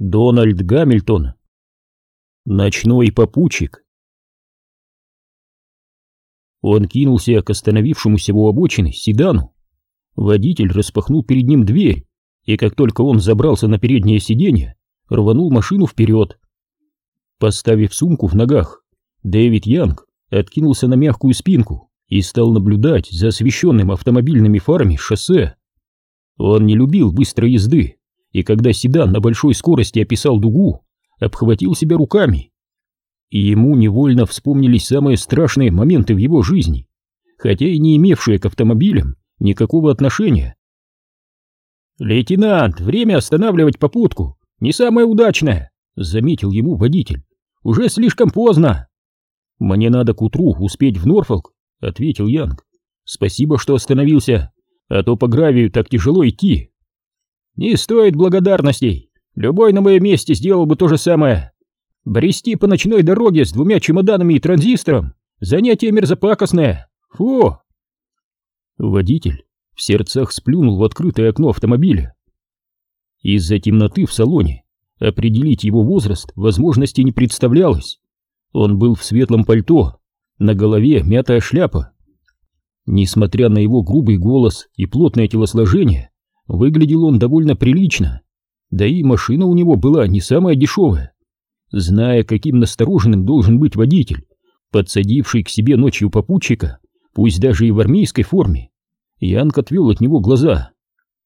Дональд Гамильтон. Ночной попутчик. Он кинулся к остановившемуся у обочины седану. Водитель распахнул перед ним дверь, и как только он забрался на переднее сиденье, рванул машину вперед. Поставив сумку в ногах, Дэвид Янг откинулся на мягкую спинку и стал наблюдать за освещенным автомобильными фарами шоссе. Он не любил быстрой езды, и когда седан на большой скорости описал дугу, обхватил себя руками. И ему невольно вспомнились самые страшные моменты в его жизни, хотя и не имевшие к автомобилям никакого отношения. «Лейтенант, время останавливать попутку не самое удачное», — заметил ему водитель. «Уже слишком поздно». «Мне надо к утру успеть в Норфолк», — ответил Янг. «Спасибо, что остановился, а то по гравию так тяжело идти». Не стоит благодарностей. Любой на моем месте сделал бы то же самое. Брести по ночной дороге с двумя чемоданами и транзистором — занятие мерзопакостное. Фу!» Водитель в сердцах сплюнул в открытое окно автомобиля. Из-за темноты в салоне определить его возраст возможности не представлялось. Он был в светлом пальто, на голове мятая шляпа. Несмотря на его грубый голос и плотное телосложение, Выглядел он довольно прилично, да и машина у него была не самая дешевая. Зная, каким настороженным должен быть водитель, подсадивший к себе ночью попутчика, пусть даже и в армейской форме, Янг отвел от него глаза.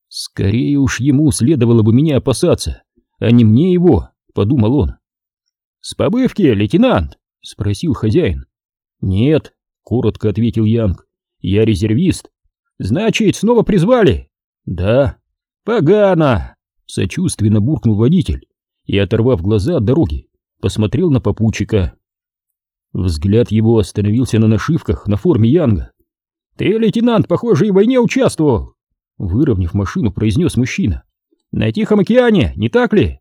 «Скорее уж ему следовало бы меня опасаться, а не мне его», — подумал он. «С побывки, лейтенант?» — спросил хозяин. «Нет», — коротко ответил Янг, — «я резервист». «Значит, снова призвали?» «Да». «Погано!» — сочувственно буркнул водитель и, оторвав глаза от дороги, посмотрел на попутчика. Взгляд его остановился на нашивках на форме Янга. «Ты, лейтенант, похоже, и в войне участвовал!» Выровняв машину, произнес мужчина. «На Тихом океане, не так ли?»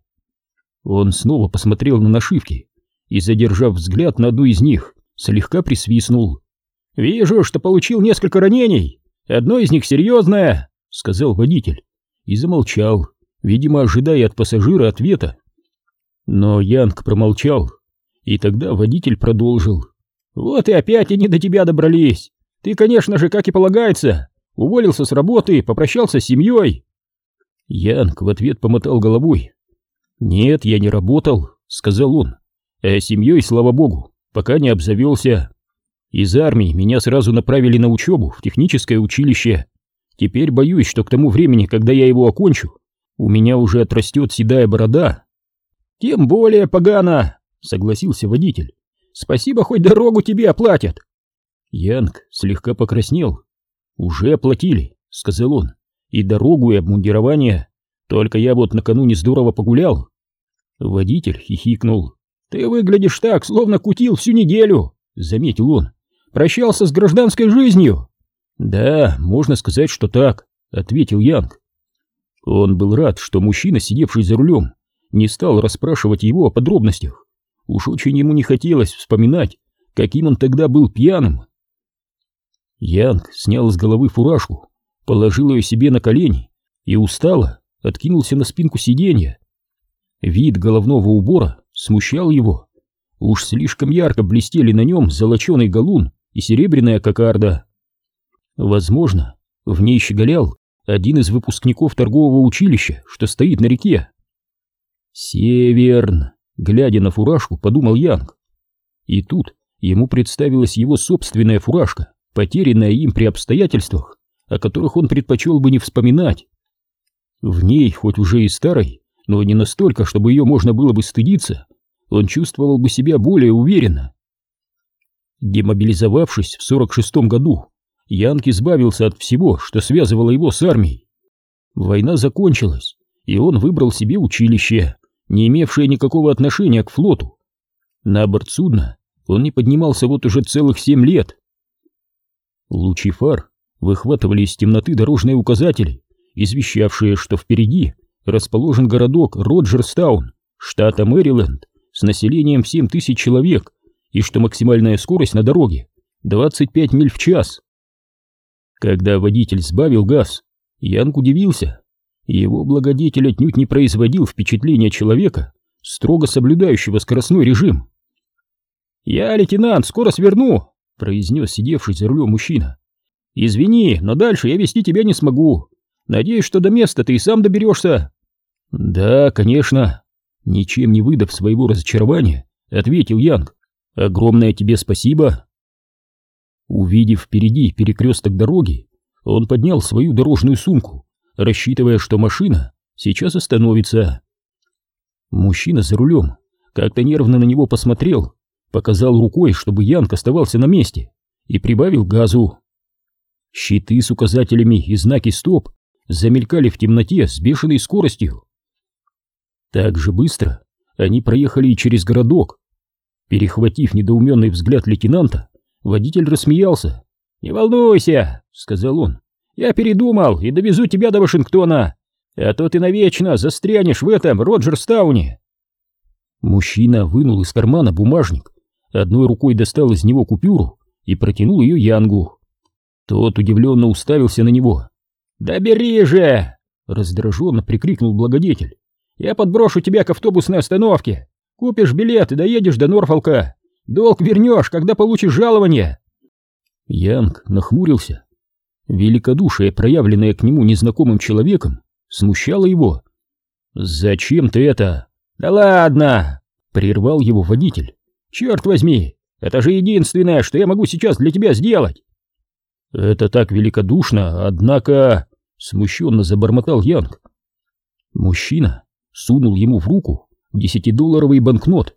Он снова посмотрел на нашивки и, задержав взгляд на одну из них, слегка присвистнул. «Вижу, что получил несколько ранений. Одно из них серьезное сказал водитель и замолчал, видимо, ожидая от пассажира ответа. Но Янг промолчал, и тогда водитель продолжил. «Вот и опять они до тебя добрались. Ты, конечно же, как и полагается, уволился с работы, попрощался с семьей». Янг в ответ помотал головой. «Нет, я не работал», — сказал он. «А семьей, слава богу, пока не обзавелся. Из армии меня сразу направили на учебу в техническое училище. Теперь боюсь, что к тому времени, когда я его окончу, у меня уже отрастет седая борода. Тем более погано, согласился водитель. Спасибо, хоть дорогу тебе оплатят. Янг слегка покраснел. Уже оплатили, сказал он, и дорогу, и обмундирование. Только я вот накануне здорово погулял. Водитель хихикнул. Ты выглядишь так, словно кутил всю неделю, заметил он. Прощался с гражданской жизнью. «Да, можно сказать, что так», — ответил Янг. Он был рад, что мужчина, сидевший за рулем, не стал расспрашивать его о подробностях. Уж очень ему не хотелось вспоминать, каким он тогда был пьяным. Янг снял с головы фуражку, положил ее себе на колени и устало откинулся на спинку сиденья. Вид головного убора смущал его. Уж слишком ярко блестели на нем золоченый галун и серебряная кокарда. Возможно, в ней щеголял один из выпускников торгового училища, что стоит на реке. «Северн», — глядя на фуражку, подумал Янг. И тут ему представилась его собственная фуражка, потерянная им при обстоятельствах, о которых он предпочел бы не вспоминать. В ней, хоть уже и старой, но не настолько, чтобы ее можно было бы стыдиться, он чувствовал бы себя более уверенно. Демобилизовавшись в 46 году, Янг избавился от всего, что связывало его с армией. Война закончилась, и он выбрал себе училище, не имевшее никакого отношения к флоту. На борт судна он не поднимался вот уже целых семь лет. Лучи фар выхватывали из темноты дорожные указатели, извещавшие, что впереди расположен городок Роджерстаун, штата Мэриленд, с населением в 7 тысяч человек, и что максимальная скорость на дороге 25 миль в час. Когда водитель сбавил газ, Янг удивился. Его благодетель отнюдь не производил впечатления человека, строго соблюдающего скоростной режим. «Я, лейтенант, скоро сверну», — произнес сидевший за рулем мужчина. «Извини, но дальше я вести тебя не смогу. Надеюсь, что до места ты и сам доберешься». «Да, конечно», — ничем не выдав своего разочарования, ответил Янг. «Огромное тебе спасибо». Увидев впереди перекресток дороги, он поднял свою дорожную сумку, рассчитывая, что машина сейчас остановится. Мужчина за рулем как-то нервно на него посмотрел, показал рукой, чтобы Янг оставался на месте, и прибавил газу. Щиты с указателями и знаки «Стоп» замелькали в темноте с бешеной скоростью. Так же быстро они проехали и через городок. Перехватив недоуменный взгляд лейтенанта, водитель рассмеялся. «Не волнуйся», — сказал он, — «я передумал и довезу тебя до Вашингтона, а то ты навечно застрянешь в этом Роджерстауне». Мужчина вынул из кармана бумажник, одной рукой достал из него купюру и протянул ее Янгу. Тот удивленно уставился на него. «Да бери же!» — раздраженно прикрикнул благодетель. «Я подброшу тебя к автобусной остановке. Купишь билет и доедешь до Норфолка. Долг вернешь, когда получишь жалование». Янг нахмурился. Великодушие, проявленное к нему незнакомым человеком, смущало его. «Зачем ты это?» «Да ладно!» — прервал его водитель. «Черт возьми, это же единственное, что я могу сейчас для тебя сделать!» «Это так великодушно, однако...» — смущенно забормотал Янг. Мужчина сунул ему в руку десятидолларовый банкнот.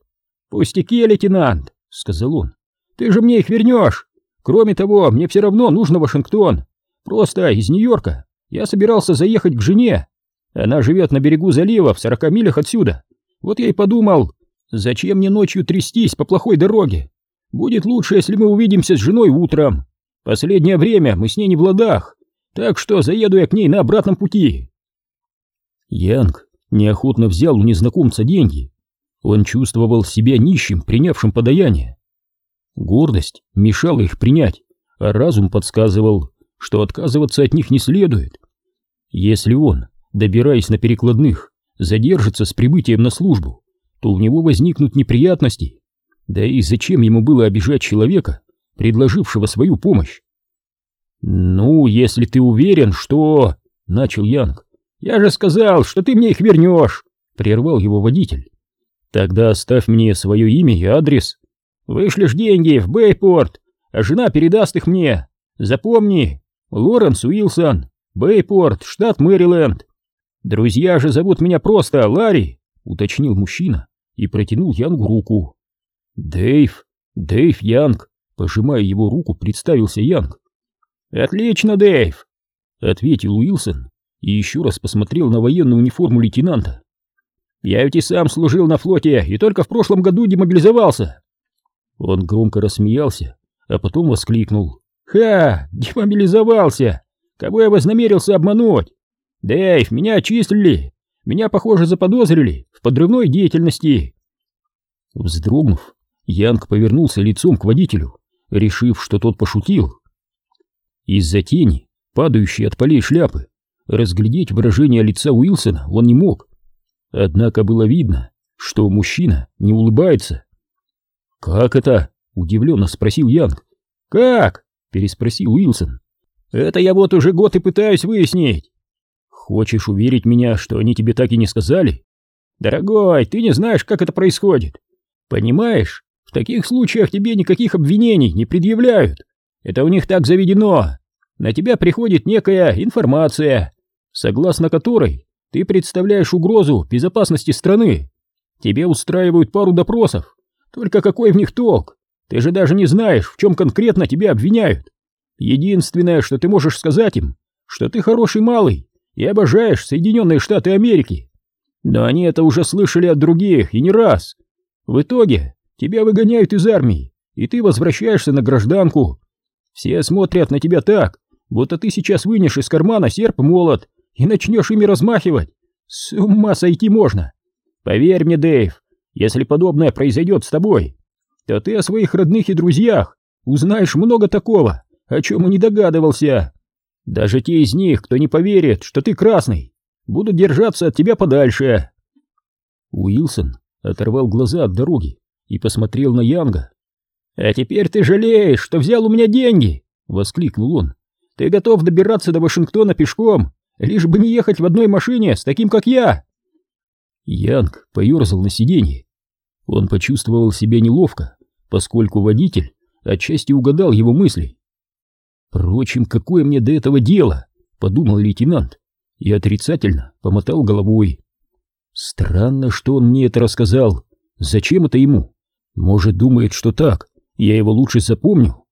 «Пустяки, лейтенант!» — сказал он. «Ты же мне их вернешь! Кроме того, мне все равно нужно Вашингтон. Просто из Нью-Йорка я собирался заехать к жене. Она живет на берегу залива в сорока милях отсюда. Вот я и подумал, зачем мне ночью трястись по плохой дороге? Будет лучше, если мы увидимся с женой утром. Последнее время мы с ней не в ладах, так что заеду я к ней на обратном пути. Янг неохотно взял у незнакомца деньги. Он чувствовал себя нищим, принявшим подаяние. Гордость мешала их принять, а разум подсказывал, что отказываться от них не следует. Если он, добираясь на перекладных, задержится с прибытием на службу, то у него возникнут неприятности. Да и зачем ему было обижать человека, предложившего свою помощь. «Ну, если ты уверен, что...» — начал Янг. «Я же сказал, что ты мне их вернешь!» — прервал его водитель. «Тогда оставь мне свое имя и адрес. Вышлешь деньги в Бейпорт, а жена передаст их мне. Запомни, Лоренс Уилсон, Бейпорт, штат Мэриленд. Друзья же зовут меня просто Ларри», — уточнил мужчина и протянул Янгу руку. «Дэйв, Дэйв Янг», Пожимая его руку, представился Янг. «Отлично, Дэйв!» — ответил Уилсон и еще раз посмотрел на военную униформу лейтенанта. «Я ведь и сам служил на флоте и только в прошлом году демобилизовался!» Он громко рассмеялся, а потом воскликнул. «Ха! Демобилизовался! Кого я вознамерился обмануть? Дэйв, меня отчислили! Меня, похоже, заподозрили в подрывной деятельности!» Вздрогнув, Янг повернулся лицом к водителю решив, что тот пошутил. Из-за тени, падающей от полей шляпы, разглядеть выражение лица Уилсона он не мог. Однако было видно, что мужчина не улыбается. «Как это?» — удивленно спросил Янг. «Как?» — переспросил Уилсон. «Это я вот уже год и пытаюсь выяснить». «Хочешь уверить меня, что они тебе так и не сказали?» «Дорогой, ты не знаешь, как это происходит. Понимаешь, таких случаях тебе никаких обвинений не предъявляют. Это у них так заведено. На тебя приходит некая информация, согласно которой ты представляешь угрозу безопасности страны. Тебе устраивают пару допросов. Только какой в них толк? Ты же даже не знаешь, в чем конкретно тебя обвиняют. Единственное, что ты можешь сказать им, что ты хороший малый и обожаешь Соединенные Штаты Америки. Но они это уже слышали от других и не раз. В итоге Тебя выгоняют из армии, и ты возвращаешься на гражданку. Все смотрят на тебя так, будто ты сейчас вынешь из кармана серп и молот и начнешь ими размахивать. С ума сойти можно. Поверь мне, Дэйв, если подобное произойдет с тобой, то ты о своих родных и друзьях узнаешь много такого, о чем и не догадывался. Даже те из них, кто не поверит, что ты красный, буду держаться от тебя подальше. Уилсон оторвал глаза от дороги и посмотрел на Янга. «А теперь ты жалеешь, что взял у меня деньги!» — воскликнул он. «Ты готов добираться до Вашингтона пешком, лишь бы не ехать в одной машине с таким, как я!» Янг поерзал на сиденье. Он почувствовал себя неловко, поскольку водитель отчасти угадал его мысли. «Впрочем, какое мне до этого дело?» — подумал лейтенант и отрицательно помотал головой. «Странно, что он мне это рассказал. Зачем это ему? Может, думает, что так, я его лучше запомню?»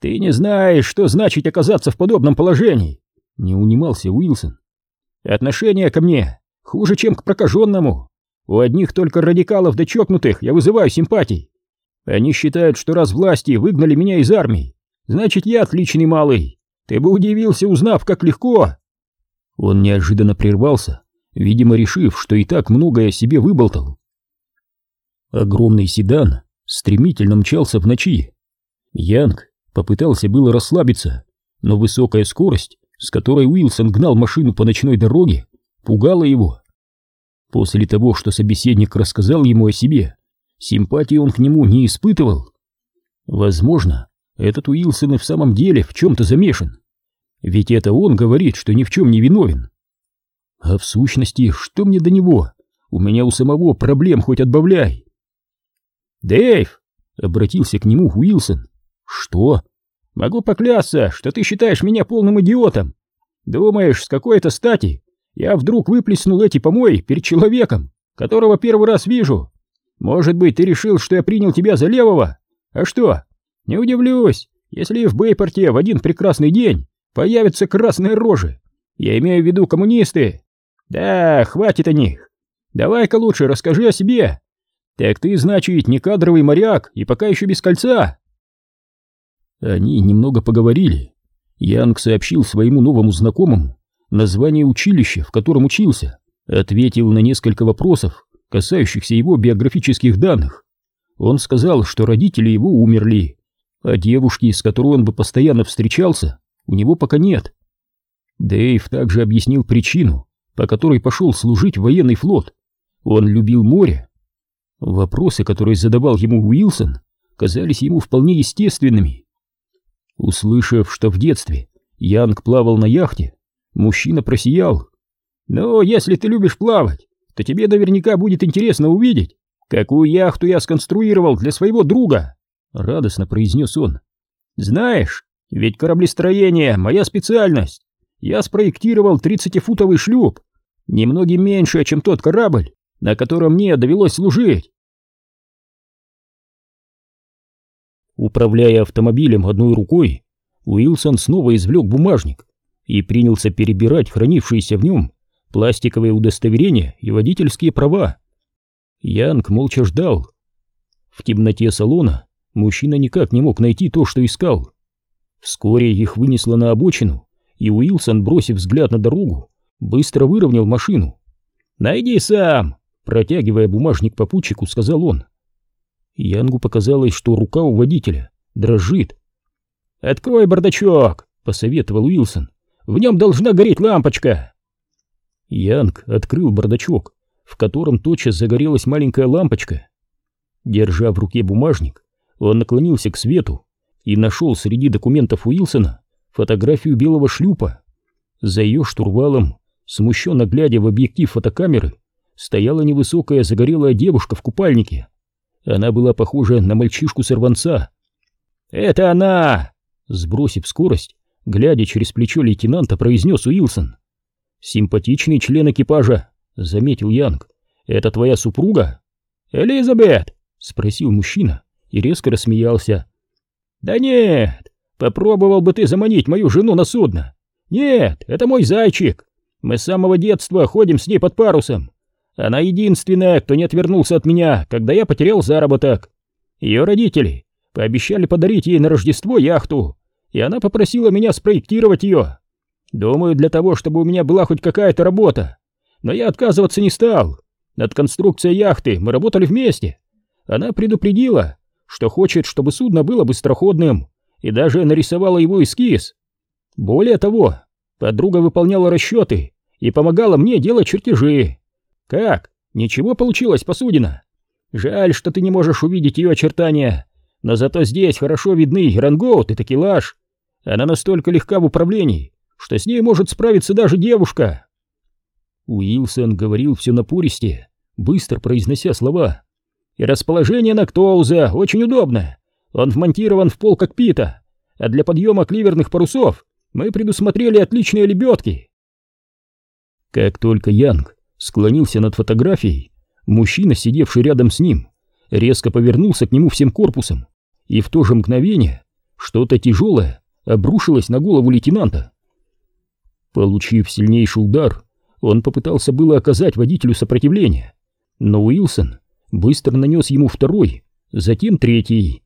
«Ты не знаешь, что значит оказаться в подобном положении!» — не унимался Уилсон. «Отношение ко мне хуже, чем к прокаженному. У одних только радикалов да чокнутых я вызываю симпатий. Они считают, что раз власти выгнали меня из армии, значит, я отличный малый. Ты бы удивился, узнав, как легко. Он неожиданно прервался, видимо, решив, что и так многое о себе выболтал. Огромный седан стремительно мчался в ночи. Янг попытался было расслабиться, но высокая скорость, с которой Уилсон гнал машину по ночной дороге, пугала его. После того, что собеседник рассказал ему о себе, симпатии он к нему не испытывал. Возможно, этот Уилсон и в самом деле в чем-то замешан. Ведь это он говорит, что ни в чем не виновен. А в сущности, что мне до него? У меня у самого проблем хоть отбавляй. «Дэйв!» — обратился к нему Уилсон. «Что?» «Могу поклясться, что ты считаешь меня полным идиотом. Думаешь, с какой-то стати я вдруг выплеснул эти помои перед человеком, которого первый раз вижу. Может быть, ты решил, что я принял тебя за левого? А что? Не удивлюсь, если в Бейпорте в один прекрасный день появятся красные рожи. Я имею в виду коммунисты. Да, хватит о них. Давай-ка лучше расскажи о себе. Так ты, значит, не кадровый моряк и пока еще без кольца. Они немного поговорили. Янг сообщил своему новому знакомому, название училища, в котором учился, ответил на несколько вопросов, касающихся его биографических данных. Он сказал, что родители его умерли, а девушки, с которой он бы постоянно встречался, у него пока нет. Дэйв также объяснил причину, по которой пошел служить в военный флот. Он любил море. Вопросы, которые задавал ему Уилсон, казались ему вполне естественными. Услышав, что в детстве Янг плавал на яхте, Мужчина просиял. «Ну, если ты любишь плавать, то тебе наверняка будет интересно увидеть, какую яхту я сконструировал для своего друга», — радостно произнес он. «Знаешь, ведь кораблестроение — моя специальность. Я спроектировал 30-футовый шлюп, немногим меньше, чем тот корабль, на котором мне довелось служить». Управляя автомобилем одной рукой, Уилсон снова извлек бумажник и принялся перебирать хранившиеся в нем пластиковые удостоверения и водительские права. Янг молча ждал. В темноте салона мужчина никак не мог найти то, что искал. Вскоре их вынесло на обочину, и Уилсон, бросив взгляд на дорогу, быстро выровнял машину. «Найди сам!» Протягивая бумажник попутчику, сказал он. Янгу показалось, что рука у водителя дрожит. «Открой бардачок!» — посоветовал Уилсон. В нем должна гореть лампочка!» Янг открыл бардачок, в котором тотчас загорелась маленькая лампочка. Держа в руке бумажник, он наклонился к свету и нашел среди документов Уилсона фотографию белого шлюпа. За ее штурвалом, смущенно глядя в объектив фотокамеры, стояла невысокая загорелая девушка в купальнике. Она была похожа на мальчишку-сорванца. «Это она!» Сбросив скорость, глядя через плечо лейтенанта, произнес Уилсон. «Симпатичный член экипажа», — заметил Янг. «Это твоя супруга?» «Элизабет?» — спросил мужчина и резко рассмеялся. «Да нет, попробовал бы ты заманить мою жену на судно. Нет, это мой зайчик. Мы с самого детства ходим с ней под парусом. Она единственная, кто не отвернулся от меня, когда я потерял заработок. Ее родители пообещали подарить ей на Рождество яхту, и она попросила меня спроектировать ее. Думаю, для того, чтобы у меня была хоть какая-то работа. Но я отказываться не стал. Над конструкцией яхты мы работали вместе. Она предупредила, что хочет, чтобы судно было быстроходным, и даже нарисовала его эскиз. Более того, подруга выполняла расчеты и помогала мне делать чертежи. Как? Ничего получилось, посудина? Жаль, что ты не можешь увидеть ее очертания, но зато здесь хорошо видны рангоут и такелаж. Она настолько легка в управлении, что с ней может справиться даже девушка. Уилсон говорил все напористее, быстро произнося слова. И расположение Нактоуза очень удобное. Он вмонтирован в пол кокпита, а для подъема кливерных парусов мы предусмотрели отличные лебедки. Как только Янг склонился над фотографией, мужчина, сидевший рядом с ним, резко повернулся к нему всем корпусом, и в то же мгновение что-то тяжелое обрушилось на голову лейтенанта. Получив сильнейший удар, он попытался было оказать водителю сопротивление, но Уилсон быстро нанес ему второй, затем третий.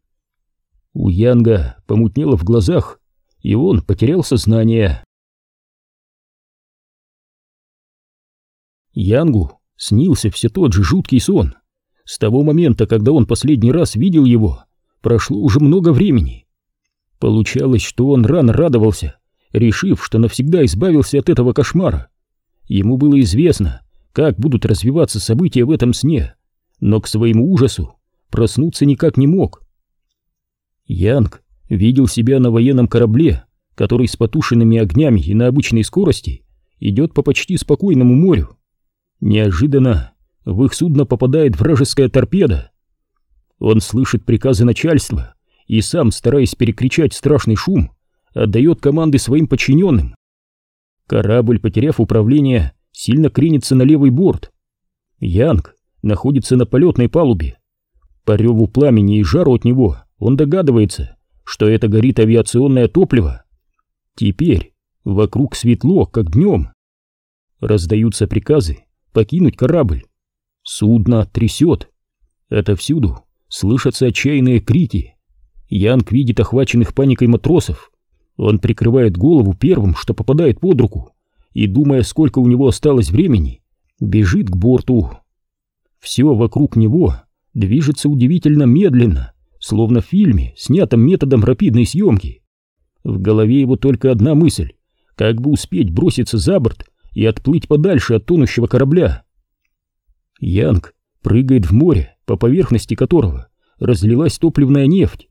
У Янга помутнело в глазах, и он потерял сознание. Янгу снился все тот же жуткий сон. С того момента, когда он последний раз видел его, прошло уже много времени. Получалось, что он рано радовался, решив, что навсегда избавился от этого кошмара. Ему было известно, как будут развиваться события в этом сне, но к своему ужасу проснуться никак не мог. Янг видел себя на военном корабле, который с потушенными огнями и на обычной скорости идет по почти спокойному морю. Неожиданно в их судно попадает вражеская торпеда. Он слышит приказы начальства и сам, стараясь перекричать страшный шум, отдает команды своим подчиненным. Корабль, потеряв управление, сильно кренится на левый борт. Янг находится на полетной палубе. По реву пламени и жару от него он догадывается, что это горит авиационное топливо. Теперь вокруг светло, как днем. Раздаются приказы покинуть корабль. Судно трясет. Отовсюду слышатся отчаянные крики. Янг видит охваченных паникой матросов. Он прикрывает голову первым, что попадает под руку, и, думая, сколько у него осталось времени, бежит к борту. Все вокруг него движется удивительно медленно, словно в фильме, снятом методом рапидной съемки. В голове его только одна мысль — как бы успеть броситься за борт и отплыть подальше от тонущего корабля. Янг прыгает в море, по поверхности которого разлилась топливная нефть.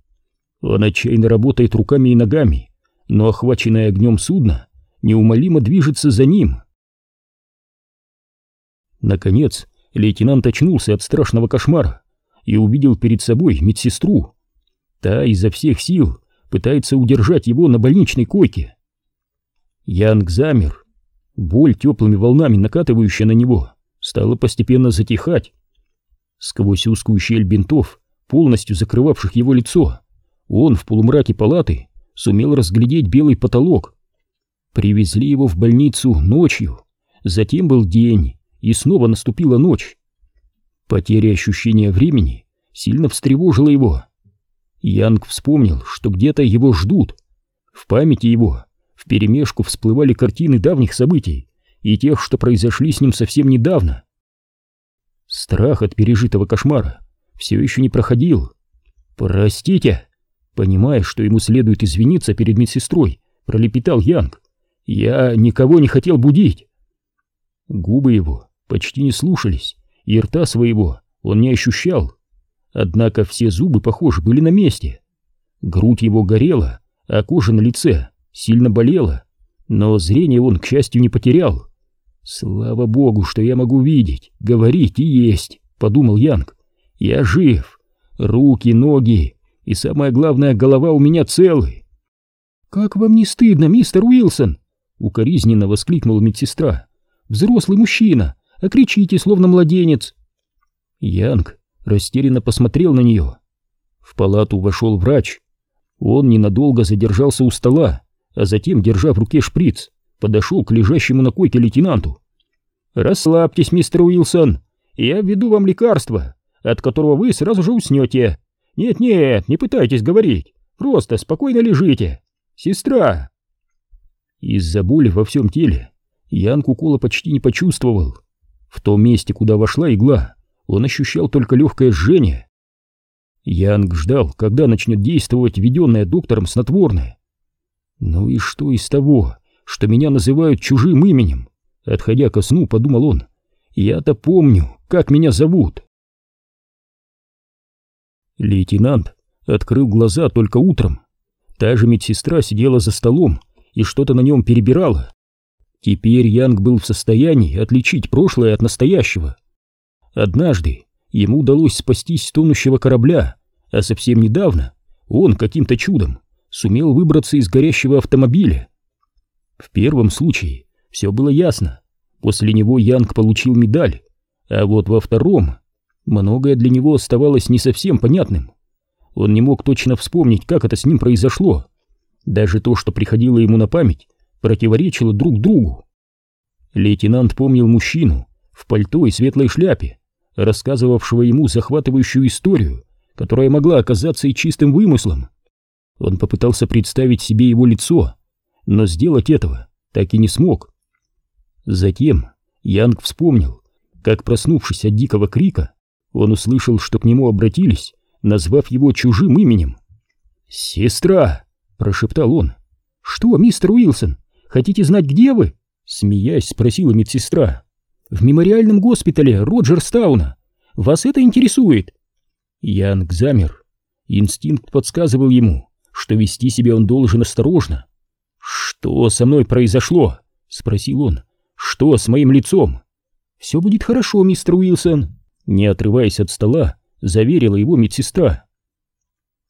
Он отчаянно работает руками и ногами, но охваченное огнем судно неумолимо движется за ним. Наконец, лейтенант очнулся от страшного кошмара и увидел перед собой медсестру. Та изо всех сил пытается удержать его на больничной койке. Янг замер. Боль теплыми волнами, накатывающая на него, стала постепенно затихать. Сквозь узкую щель бинтов, полностью закрывавших его лицо, он в полумраке палаты сумел разглядеть белый потолок. Привезли его в больницу ночью, затем был день, и снова наступила ночь. Потеря ощущения времени сильно встревожила его. Янг вспомнил, что где-то его ждут. В памяти его вперемешку всплывали картины давних событий и тех, что произошли с ним совсем недавно. Страх от пережитого кошмара все еще не проходил. «Простите!» Понимая, что ему следует извиниться перед медсестрой, пролепетал Янг. «Я никого не хотел будить!» Губы его почти не слушались, и рта своего он не ощущал. Однако все зубы, похоже, были на месте. Грудь его горела, а кожа на лице сильно болела, но зрение он, к счастью, не потерял. «Слава богу, что я могу видеть, говорить и есть», — подумал Янг. «Я жив. Руки, ноги и, самое главное, голова у меня целы». «Как вам не стыдно, мистер Уилсон?» — укоризненно воскликнула медсестра. «Взрослый мужчина, а кричите, словно младенец». Янг растерянно посмотрел на нее. В палату вошел врач. Он ненадолго задержался у стола, а затем, держа в руке шприц, подошел к лежащему на койке лейтенанту. «Расслабьтесь, мистер Уилсон, я введу вам лекарство, от которого вы сразу же уснете. Нет-нет, не пытайтесь говорить, просто спокойно лежите. Сестра!» Из-за боли во всем теле Янг укола почти не почувствовал. В том месте, куда вошла игла, он ощущал только легкое жжение. Янг ждал, когда начнет действовать введенное доктором снотворное. Ну и что из того, что меня называют чужим именем? Отходя ко сну, подумал он. Я-то помню, как меня зовут. Лейтенант открыл глаза только утром. Та же медсестра сидела за столом и что-то на нем перебирала. Теперь Янг был в состоянии отличить прошлое от настоящего. Однажды ему удалось спастись с тонущего корабля, а совсем недавно он каким-то чудом сумел выбраться из горящего автомобиля. В первом случае все было ясно. После него Янг получил медаль, а вот во втором многое для него оставалось не совсем понятным. Он не мог точно вспомнить, как это с ним произошло. Даже то, что приходило ему на память, противоречило друг другу. Лейтенант помнил мужчину в пальто и светлой шляпе, рассказывавшего ему захватывающую историю, которая могла оказаться и чистым вымыслом. Он попытался представить себе его лицо, но сделать этого так и не смог. Затем Янг вспомнил, как, проснувшись от дикого крика, он услышал, что к нему обратились, назвав его чужим именем. «Сестра!» — прошептал он. «Что, мистер Уилсон, хотите знать, где вы?» Смеясь, спросила медсестра. «В мемориальном госпитале Роджерстауна. Вас это интересует?» Янг замер. Инстинкт подсказывал ему, что вести себя он должен осторожно. «Что со мной произошло?» — спросил он. «Что с моим лицом?» «Все будет хорошо, мистер Уилсон», — не отрываясь от стола, заверила его медсестра.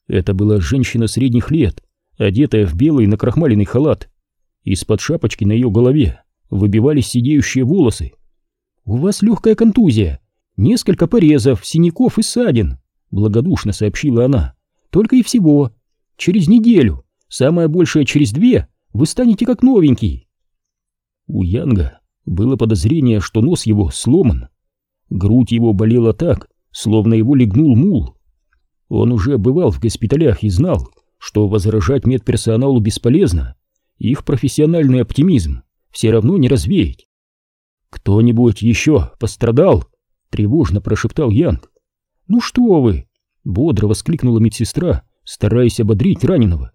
Это была женщина средних лет, одетая в белый накрахмаленный халат. Из-под шапочки на ее голове выбивались сидеющие волосы. «У вас легкая контузия, несколько порезов, синяков и ссадин», — благодушно сообщила она. «Только и всего. Через неделю, самое большее через две, вы станете как новенький». У Янга было подозрение, что нос его сломан. Грудь его болела так, словно его легнул мул. Он уже бывал в госпиталях и знал, что возражать медперсоналу бесполезно, их профессиональный оптимизм все равно не развеять. «Кто-нибудь еще пострадал?» — тревожно прошептал Янг. «Ну что вы!» — бодро воскликнула медсестра, стараясь ободрить раненого.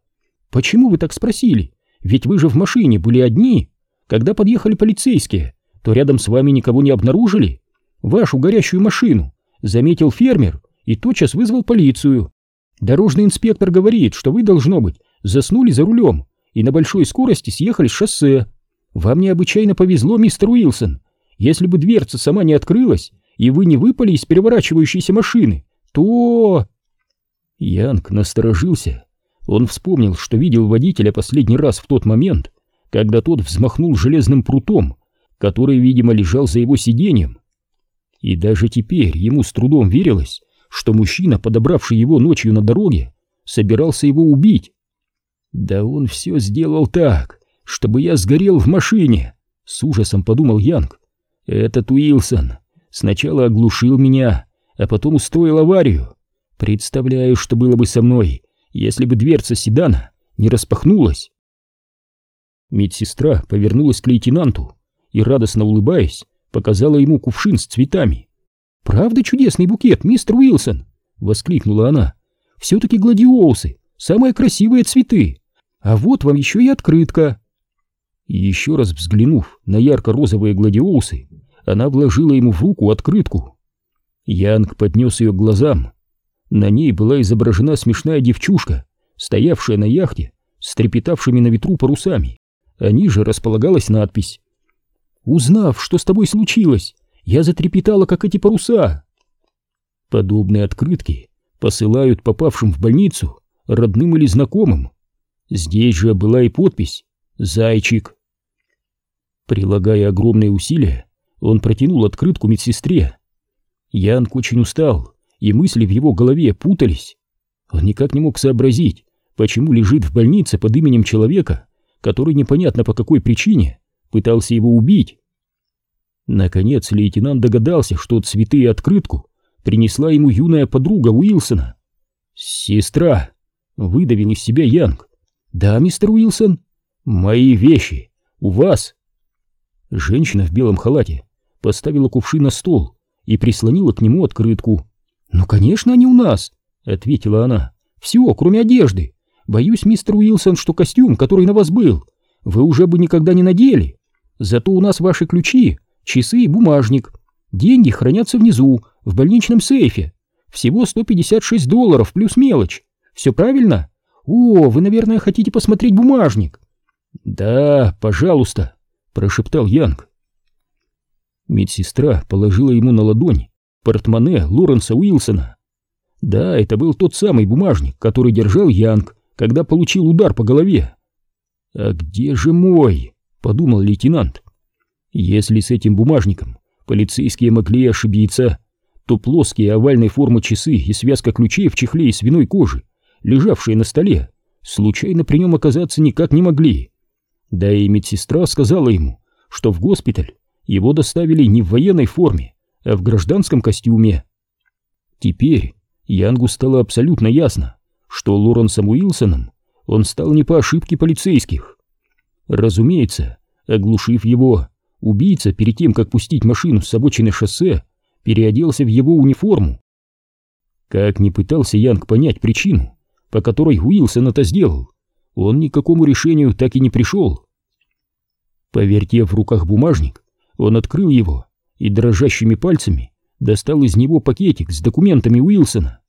«Почему вы так спросили? Ведь вы же в машине были одни. Когда подъехали полицейские, то рядом с вами никого не обнаружили. Вашу горящую машину заметил фермер и тотчас вызвал полицию. Дорожный инспектор говорит, что вы, должно быть, заснули за рулем и на большой скорости съехали с шоссе. Вам необычайно повезло, мистер Уилсон. Если бы дверца сама не открылась, и вы не выпали из переворачивающейся машины, то...» Янг насторожился. Он вспомнил, что видел водителя последний раз в тот момент, когда тот взмахнул железным прутом, который, видимо, лежал за его сиденьем. И даже теперь ему с трудом верилось, что мужчина, подобравший его ночью на дороге, собирался его убить. «Да он все сделал так, чтобы я сгорел в машине», — с ужасом подумал Янг. «Этот Уилсон сначала оглушил меня, а потом устроил аварию. Представляю, что было бы со мной, если бы дверца седана не распахнулась». Медсестра повернулась к лейтенанту и, радостно улыбаясь, показала ему кувшин с цветами. «Правда чудесный букет, мистер Уилсон!» — воскликнула она. «Все-таки гладиолусы, самые красивые цветы! А вот вам еще и открытка!» И еще раз взглянув на ярко-розовые гладиолусы, она вложила ему в руку открытку. Янг поднес ее к глазам. На ней была изображена смешная девчушка, стоявшая на яхте с трепетавшими на ветру парусами, а ниже располагалась надпись Узнав, что с тобой случилось, я затрепетала, как эти паруса. Подобные открытки посылают попавшим в больницу родным или знакомым. Здесь же была и подпись «Зайчик». Прилагая огромные усилия, он протянул открытку медсестре. Янг очень устал, и мысли в его голове путались. Он никак не мог сообразить, почему лежит в больнице под именем человека, который непонятно по какой причине пытался его убить. Наконец лейтенант догадался, что цветы и открытку принесла ему юная подруга Уилсона. «Сестра!» — выдавил из себя Янг. «Да, мистер Уилсон, мои вещи у вас!» Женщина в белом халате поставила кувшин на стол и прислонила к нему открытку. «Ну, конечно, они у нас!» — ответила она. «Все, кроме одежды. Боюсь, мистер Уилсон, что костюм, который на вас был, вы уже бы никогда не надели. Зато у нас ваши ключи, часы и бумажник. Деньги хранятся внизу, в больничном сейфе. Всего 156 долларов плюс мелочь. Все правильно? О, вы, наверное, хотите посмотреть бумажник. Да, пожалуйста, прошептал Янг. Медсестра положила ему на ладонь портмоне Лоренса Уилсона. Да, это был тот самый бумажник, который держал Янг, когда получил удар по голове. «А где же мой?» — подумал лейтенант. «Если с этим бумажником полицейские могли ошибиться, то плоские овальной формы часы и связка ключей в чехле из свиной кожи, лежавшие на столе, случайно при нем оказаться никак не могли. Да и медсестра сказала ему, что в госпиталь его доставили не в военной форме, а в гражданском костюме. Теперь Янгу стало абсолютно ясно, что Лоренсом Уилсоном он стал не по ошибке полицейских. Разумеется, оглушив его, убийца перед тем, как пустить машину с обочины шоссе, переоделся в его униформу. Как ни пытался Янг понять причину, по которой Уилсон это сделал, он ни к какому решению так и не пришел. Повертев в руках бумажник, он открыл его и дрожащими пальцами достал из него пакетик с документами Уилсона.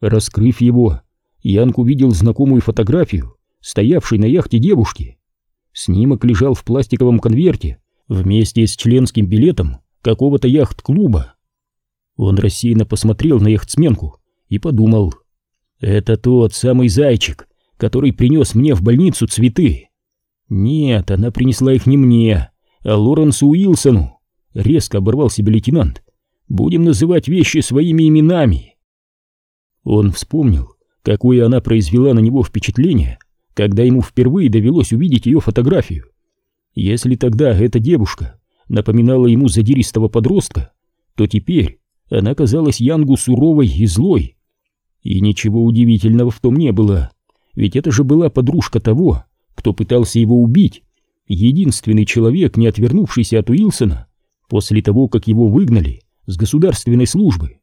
Раскрыв его, Янг увидел знакомую фотографию, стоявшей на яхте девушки. Снимок лежал в пластиковом конверте вместе с членским билетом какого-то яхт-клуба. Он рассеянно посмотрел на яхтсменку и подумал, это тот самый зайчик, который принес мне в больницу цветы. Нет, она принесла их не мне, а Лоренсу Уилсону. Резко оборвал себе лейтенант. Будем называть вещи своими именами. Он вспомнил, какое она произвела на него впечатление, когда ему впервые довелось увидеть ее фотографию. Если тогда эта девушка напоминала ему задиристого подростка, то теперь она казалась Янгу суровой и злой. И ничего удивительного в том не было, ведь это же была подружка того, кто пытался его убить, единственный человек, не отвернувшийся от Уилсона после того, как его выгнали с государственной службы.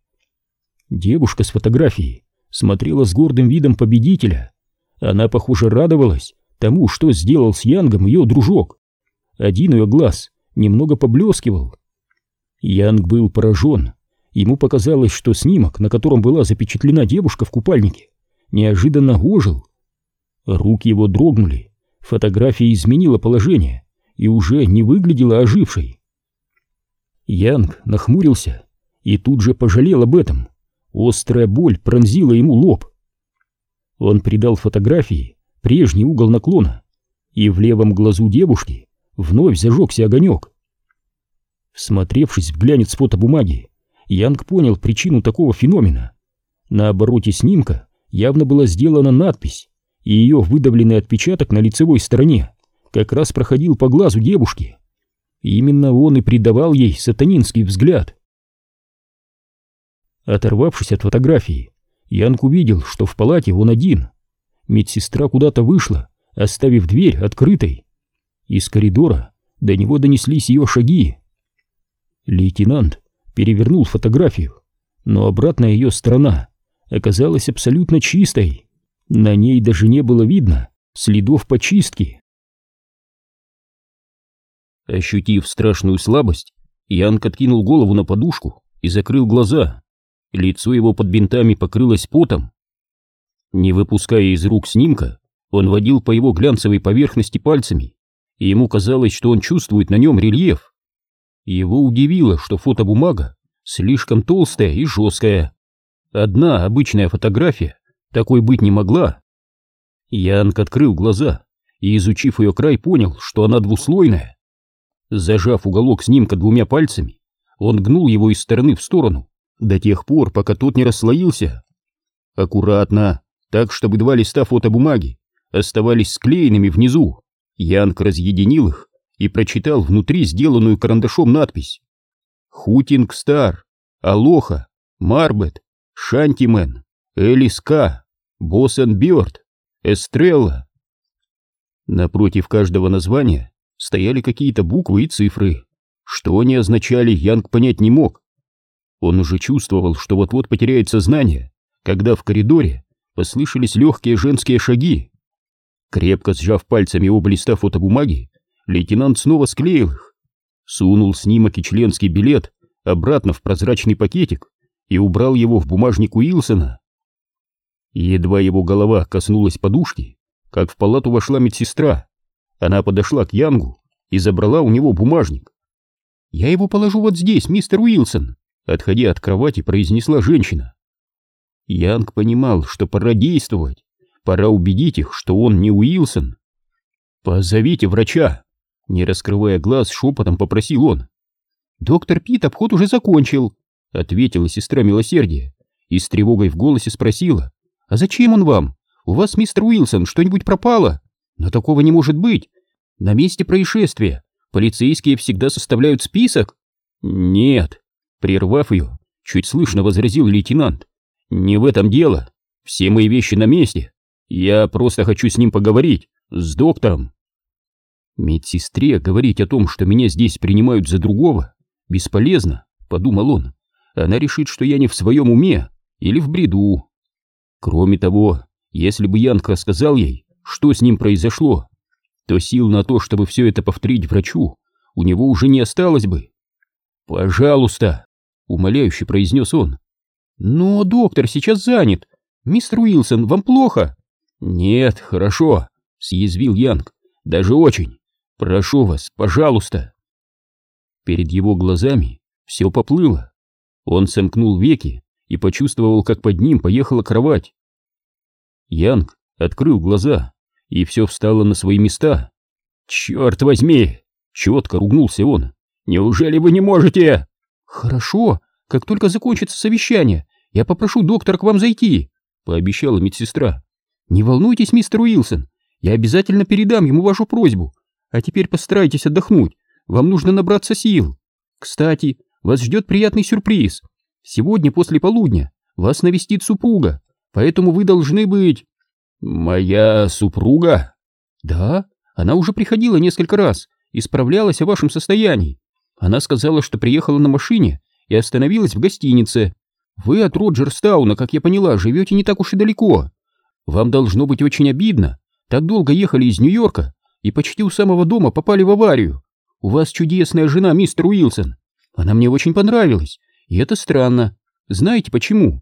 Девушка с фотографией смотрела с гордым видом победителя. Она, похоже, радовалась тому, что сделал с Янгом ее дружок. Один ее глаз немного поблескивал. Янг был поражен. Ему показалось, что снимок, на котором была запечатлена девушка в купальнике, неожиданно ожил. Руки его дрогнули, фотография изменила положение и уже не выглядела ожившей. Янг нахмурился и тут же пожалел об этом. Острая боль пронзила ему лоб. Он придал фотографии прежний угол наклона, и в левом глазу девушки вновь зажегся огонек. Всмотревшись в глянец фотобумаги, Янг понял причину такого феномена. На обороте снимка явно была сделана надпись, и ее выдавленный отпечаток на лицевой стороне как раз проходил по глазу девушки. Именно он и придавал ей сатанинский взгляд. Оторвавшись от фотографии, Янг увидел, что в палате он один. Медсестра куда-то вышла, оставив дверь открытой. Из коридора до него донеслись ее шаги. Лейтенант перевернул фотографию, но обратная ее сторона оказалась абсолютно чистой. На ней даже не было видно следов почистки. Ощутив страшную слабость, Янг откинул голову на подушку и закрыл глаза. Лицо его под бинтами покрылось потом. Не выпуская из рук снимка, он водил по его глянцевой поверхности пальцами, и ему казалось, что он чувствует на нем рельеф. Его удивило, что фотобумага слишком толстая и жесткая. Одна обычная фотография такой быть не могла. Янг открыл глаза и, изучив ее край, понял, что она двуслойная. Зажав уголок снимка двумя пальцами, он гнул его из стороны в сторону, до тех пор, пока тот не расслоился. Аккуратно, так, чтобы два листа фотобумаги оставались склеенными внизу. Янг разъединил их и прочитал внутри сделанную карандашом надпись. «Хутинг Стар, Алоха, Марбет, Шантимен, Элис К, Боссен Бёрд, Эстрелла». Напротив каждого названия стояли какие-то буквы и цифры. Что они означали, Янг понять не мог, он уже чувствовал, что вот-вот потеряет сознание, когда в коридоре послышались легкие женские шаги. Крепко сжав пальцами оба листа фотобумаги, лейтенант снова склеил их, сунул снимок и членский билет обратно в прозрачный пакетик и убрал его в бумажник Уилсона. Едва его голова коснулась подушки, как в палату вошла медсестра. Она подошла к Янгу и забрала у него бумажник. «Я его положу вот здесь, мистер Уилсон», — отходя от кровати, произнесла женщина. Янг понимал, что пора действовать, пора убедить их, что он не Уилсон. «Позовите врача!» Не раскрывая глаз, шепотом попросил он. «Доктор Пит обход уже закончил», — ответила сестра милосердия и с тревогой в голосе спросила. «А зачем он вам? У вас, мистер Уилсон, что-нибудь пропало? Но такого не может быть. На месте происшествия полицейские всегда составляют список?» «Нет», — прервав ее, чуть слышно возразил лейтенант. «Не в этом дело. Все мои вещи на месте. Я просто хочу с ним поговорить, с доктором». Медсестре говорить о том, что меня здесь принимают за другого, бесполезно, подумал он. Она решит, что я не в своем уме или в бреду. Кроме того, если бы Янка сказал ей, что с ним произошло, то сил на то, чтобы все это повторить врачу, у него уже не осталось бы. «Пожалуйста», — умоляюще произнес он. «Но доктор сейчас занят. Мистер Уилсон, вам плохо?» «Нет, хорошо», — съязвил Янг. «Даже очень. Прошу вас, пожалуйста». Перед его глазами все поплыло. Он сомкнул веки и почувствовал, как под ним поехала кровать. Янг открыл глаза, и все встало на свои места. «Черт возьми!» — четко ругнулся он. «Неужели вы не можете?» «Хорошо, как только закончится совещание, я попрошу доктора к вам зайти», — пообещала медсестра. «Не волнуйтесь, мистер Уилсон, я обязательно передам ему вашу просьбу. А теперь постарайтесь отдохнуть, вам нужно набраться сил. Кстати, вас ждет приятный сюрприз. Сегодня после полудня вас навестит супруга, поэтому вы должны быть...» «Моя супруга?» «Да, она уже приходила несколько раз и справлялась о вашем состоянии. Она сказала, что приехала на машине и остановилась в гостинице. Вы от Роджерстауна, как я поняла, живете не так уж и далеко. Вам должно быть очень обидно. Так долго ехали из Нью-Йорка и почти у самого дома попали в аварию. У вас чудесная жена, мистер Уилсон. Она мне очень понравилась, и это странно. Знаете почему?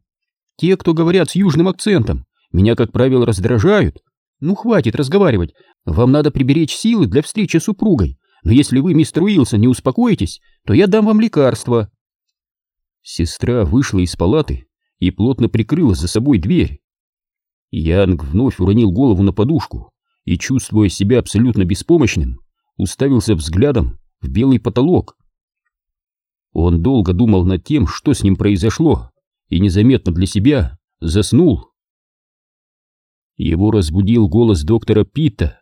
Те, кто говорят с южным акцентом, меня, как правило, раздражают. Ну, хватит разговаривать. Вам надо приберечь силы для встречи с супругой. Но если вы, мистер Уилсон, не успокоитесь, то я дам вам лекарство. Сестра вышла из палаты и плотно прикрыла за собой дверь. Янг вновь уронил голову на подушку и, чувствуя себя абсолютно беспомощным, уставился взглядом в белый потолок. Он долго думал над тем, что с ним произошло, и незаметно для себя заснул. Его разбудил голос доктора Питта.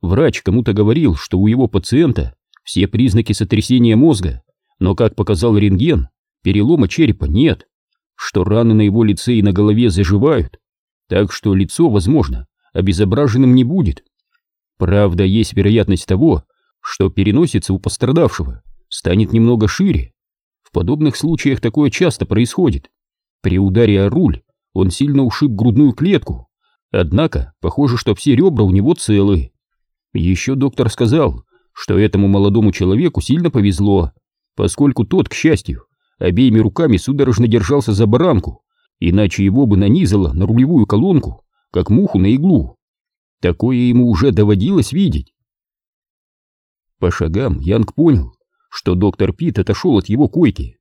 Врач кому-то говорил, что у его пациента все признаки сотрясения мозга, но, как показал рентген, перелома черепа нет, что раны на его лице и на голове заживают, так что лицо, возможно, обезображенным не будет. Правда, есть вероятность того, что переносица у пострадавшего станет немного шире. В подобных случаях такое часто происходит. При ударе о руль он сильно ушиб грудную клетку, однако похоже, что все ребра у него целы. Еще доктор сказал, что этому молодому человеку сильно повезло, поскольку тот, к счастью, обеими руками судорожно держался за баранку, иначе его бы нанизало на рулевую колонку, как муху на иглу. Такое ему уже доводилось видеть. По шагам Янг понял, что доктор Пит отошел от его койки.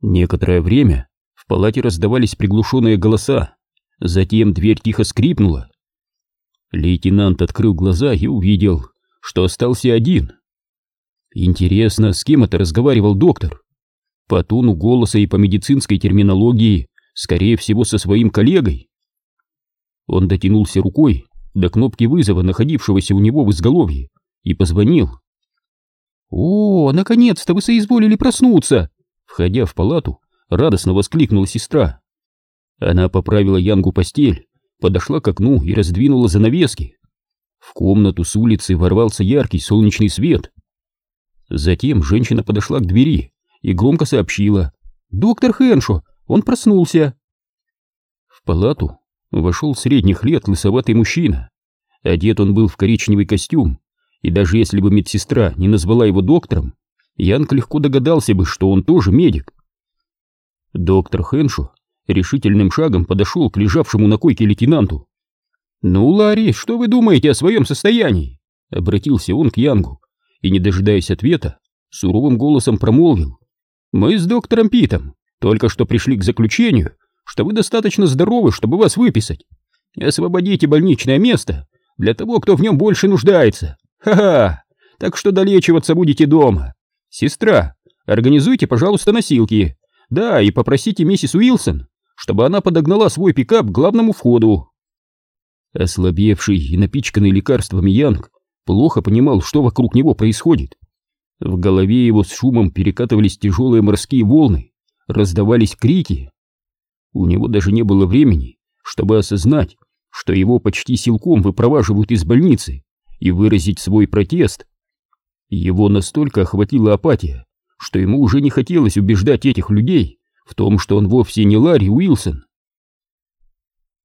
Некоторое время в палате раздавались приглушенные голоса, затем дверь тихо скрипнула. Лейтенант открыл глаза и увидел, что остался один. Интересно, с кем это разговаривал доктор? По тону голоса и по медицинской терминологии, скорее всего, со своим коллегой. Он дотянулся рукой до кнопки вызова, находившегося у него в изголовье, и позвонил. «О, наконец-то вы соизволили проснуться!» Входя в палату, радостно воскликнула сестра. Она поправила Янгу постель, подошла к окну и раздвинула занавески. В комнату с улицы ворвался яркий солнечный свет. Затем женщина подошла к двери и громко сообщила. «Доктор Хэншо, он проснулся!» В палату вошел средних лет лысоватый мужчина. Одет он был в коричневый костюм и даже если бы медсестра не назвала его доктором, Янг легко догадался бы, что он тоже медик. Доктор Хэншо решительным шагом подошел к лежавшему на койке лейтенанту. «Ну, Ларри, что вы думаете о своем состоянии?» Обратился он к Янгу и, не дожидаясь ответа, суровым голосом промолвил. «Мы с доктором Питом только что пришли к заключению, что вы достаточно здоровы, чтобы вас выписать. Освободите больничное место для того, кто в нем больше нуждается. Ха-ха! Так что долечиваться будете дома. Сестра, организуйте, пожалуйста, носилки. Да, и попросите миссис Уилсон, чтобы она подогнала свой пикап к главному входу. Ослабевший и напичканный лекарствами Янг плохо понимал, что вокруг него происходит. В голове его с шумом перекатывались тяжелые морские волны, раздавались крики. У него даже не было времени, чтобы осознать, что его почти силком выпроваживают из больницы и выразить свой протест. Его настолько охватила апатия, что ему уже не хотелось убеждать этих людей в том, что он вовсе не Ларри Уилсон.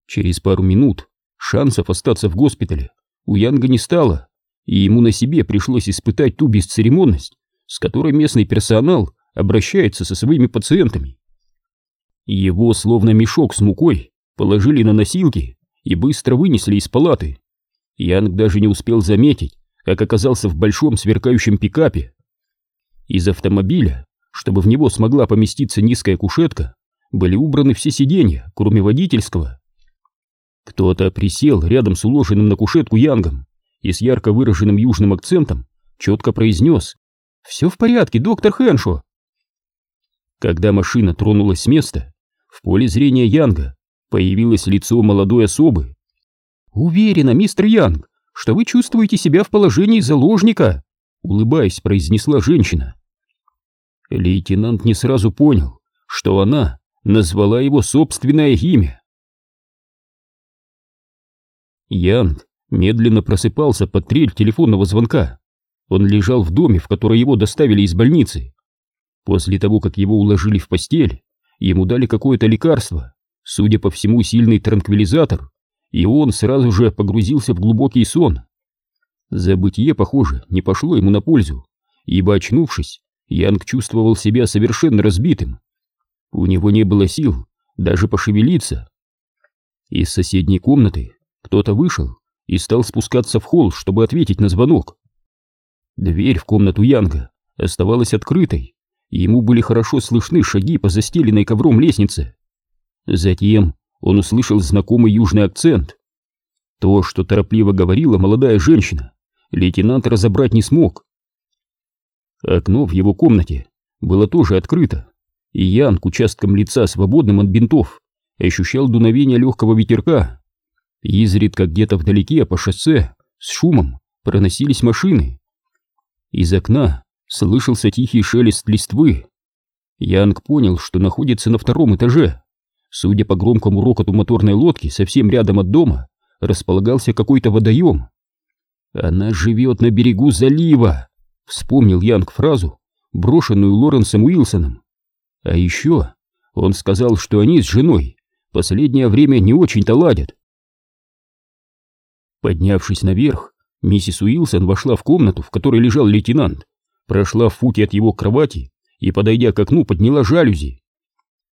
Через пару минут шансов остаться в госпитале у Янга не стало, и ему на себе пришлось испытать ту бесцеремонность, с которой местный персонал обращается со своими пациентами. Его, словно мешок с мукой, положили на носилки и быстро вынесли из палаты. Янг даже не успел заметить, как оказался в большом сверкающем пикапе. Из автомобиля, чтобы в него смогла поместиться низкая кушетка, были убраны все сиденья, кроме водительского. Кто-то присел рядом с уложенным на кушетку Янгом и с ярко выраженным южным акцентом четко произнес «Все в порядке, доктор Хэншо». Когда машина тронулась с места, в поле зрения Янга появилось лицо молодой особы. «Уверена, мистер Янг, что вы чувствуете себя в положении заложника», улыбаясь, произнесла женщина. Лейтенант не сразу понял, что она назвала его собственное имя. Янг медленно просыпался под трель телефонного звонка. Он лежал в доме, в который его доставили из больницы. После того, как его уложили в постель, ему дали какое-то лекарство, судя по всему, сильный транквилизатор, и он сразу же погрузился в глубокий сон. Забытье, похоже, не пошло ему на пользу, ибо, очнувшись, Янг чувствовал себя совершенно разбитым. У него не было сил даже пошевелиться. Из соседней комнаты кто-то вышел и стал спускаться в холл, чтобы ответить на звонок. Дверь в комнату Янга оставалась открытой, и ему были хорошо слышны шаги по застеленной ковром лестнице. Затем он услышал знакомый южный акцент. То, что торопливо говорила молодая женщина, лейтенант разобрать не смог. Окно в его комнате было тоже открыто, и Ян к участкам лица, свободным от бинтов, ощущал дуновение легкого ветерка. Изредка где-то вдалеке по шоссе с шумом проносились машины. Из окна слышался тихий шелест листвы. Янг понял, что находится на втором этаже. Судя по громкому рокоту моторной лодки, совсем рядом от дома располагался какой-то водоем. «Она живет на берегу залива», — вспомнил Янг фразу, брошенную Лоренсом Уилсоном. А еще он сказал, что они с женой последнее время не очень-то ладят. Поднявшись наверх, миссис Уилсон вошла в комнату, в которой лежал лейтенант, прошла в футе от его кровати и, подойдя к окну, подняла жалюзи.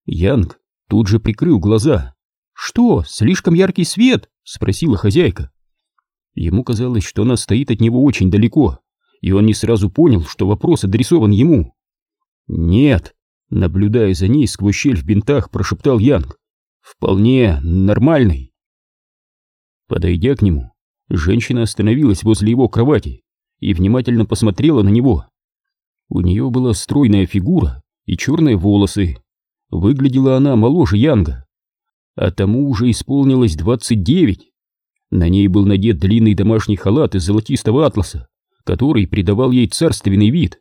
Янг тут же прикрыл глаза. «Что, слишком яркий свет?» — спросила хозяйка. Ему казалось, что она стоит от него очень далеко, и он не сразу понял, что вопрос адресован ему. «Нет», — наблюдая за ней сквозь щель в бинтах, прошептал Янг. «Вполне нормальный». Подойдя к нему, женщина остановилась возле его кровати и внимательно посмотрела на него. У нее была стройная фигура и черные волосы. Выглядела она моложе Янга, а тому уже исполнилось двадцать девять. На ней был надет длинный домашний халат из золотистого атласа, который придавал ей царственный вид.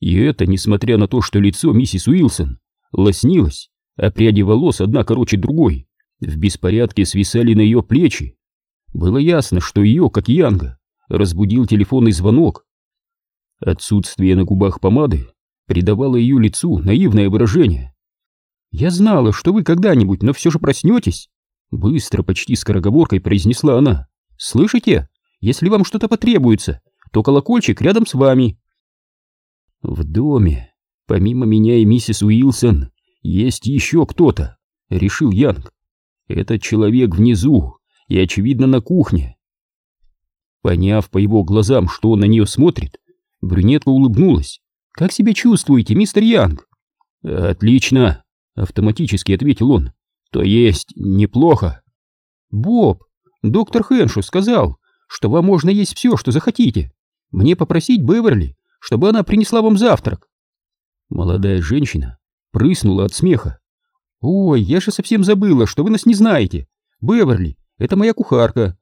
И это несмотря на то, что лицо миссис Уилсон лоснилось, а пряди волос одна короче другой, в беспорядке свисали на ее плечи. Было ясно, что ее, как Янга, разбудил телефонный звонок. Отсутствие на губах помады придавало ее лицу наивное выражение. «Я знала, что вы когда-нибудь, но все же проснетесь!» Быстро, почти скороговоркой произнесла она. «Слышите? Если вам что-то потребуется, то колокольчик рядом с вами. В доме, помимо меня и миссис Уилсон, есть еще кто-то, решил Янг. Этот человек внизу и, очевидно, на кухне. Поняв по его глазам, что он на нее смотрит, брюнетка улыбнулась. «Как себя чувствуете, мистер Янг?» «Отлично», — автоматически ответил он. «То есть неплохо». «Боб, доктор Хэншу сказал, что вам можно есть все, что захотите. Мне попросить Беверли, чтобы она принесла вам завтрак». Молодая женщина прыснула от смеха. «Ой, я же совсем забыла, что вы нас не знаете. Беверли, это моя кухарка.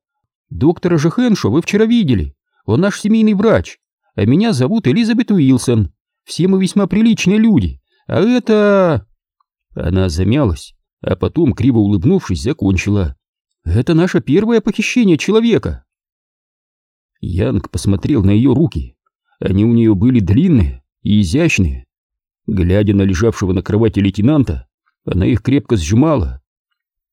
Доктора же вы вчера видели. Он наш семейный врач. А меня зовут Элизабет Уилсон. Все мы весьма приличные люди. А это...» Она замялась, а потом, криво улыбнувшись, закончила. «Это наше первое похищение человека». Янг посмотрел на ее руки. Они у нее были длинные и изящные. Глядя на лежавшего на кровати лейтенанта, она их крепко сжимала.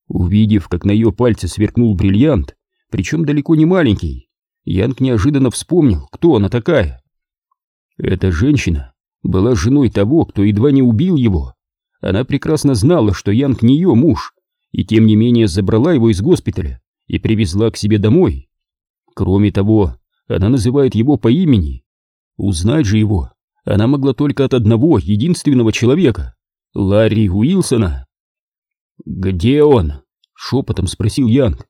Увидев, как на ее пальце сверкнул бриллиант, причем далеко не маленький, Янг неожиданно вспомнил, кто она такая. Эта женщина была женой того, кто едва не убил его. Она прекрасно знала, что Янг не ее муж, и тем не менее забрала его из госпиталя и привезла к себе домой. Кроме того, она называет его по имени. Узнать же его она могла только от одного, единственного человека — Ларри Уилсона. «Где он?» — шепотом спросил Янг.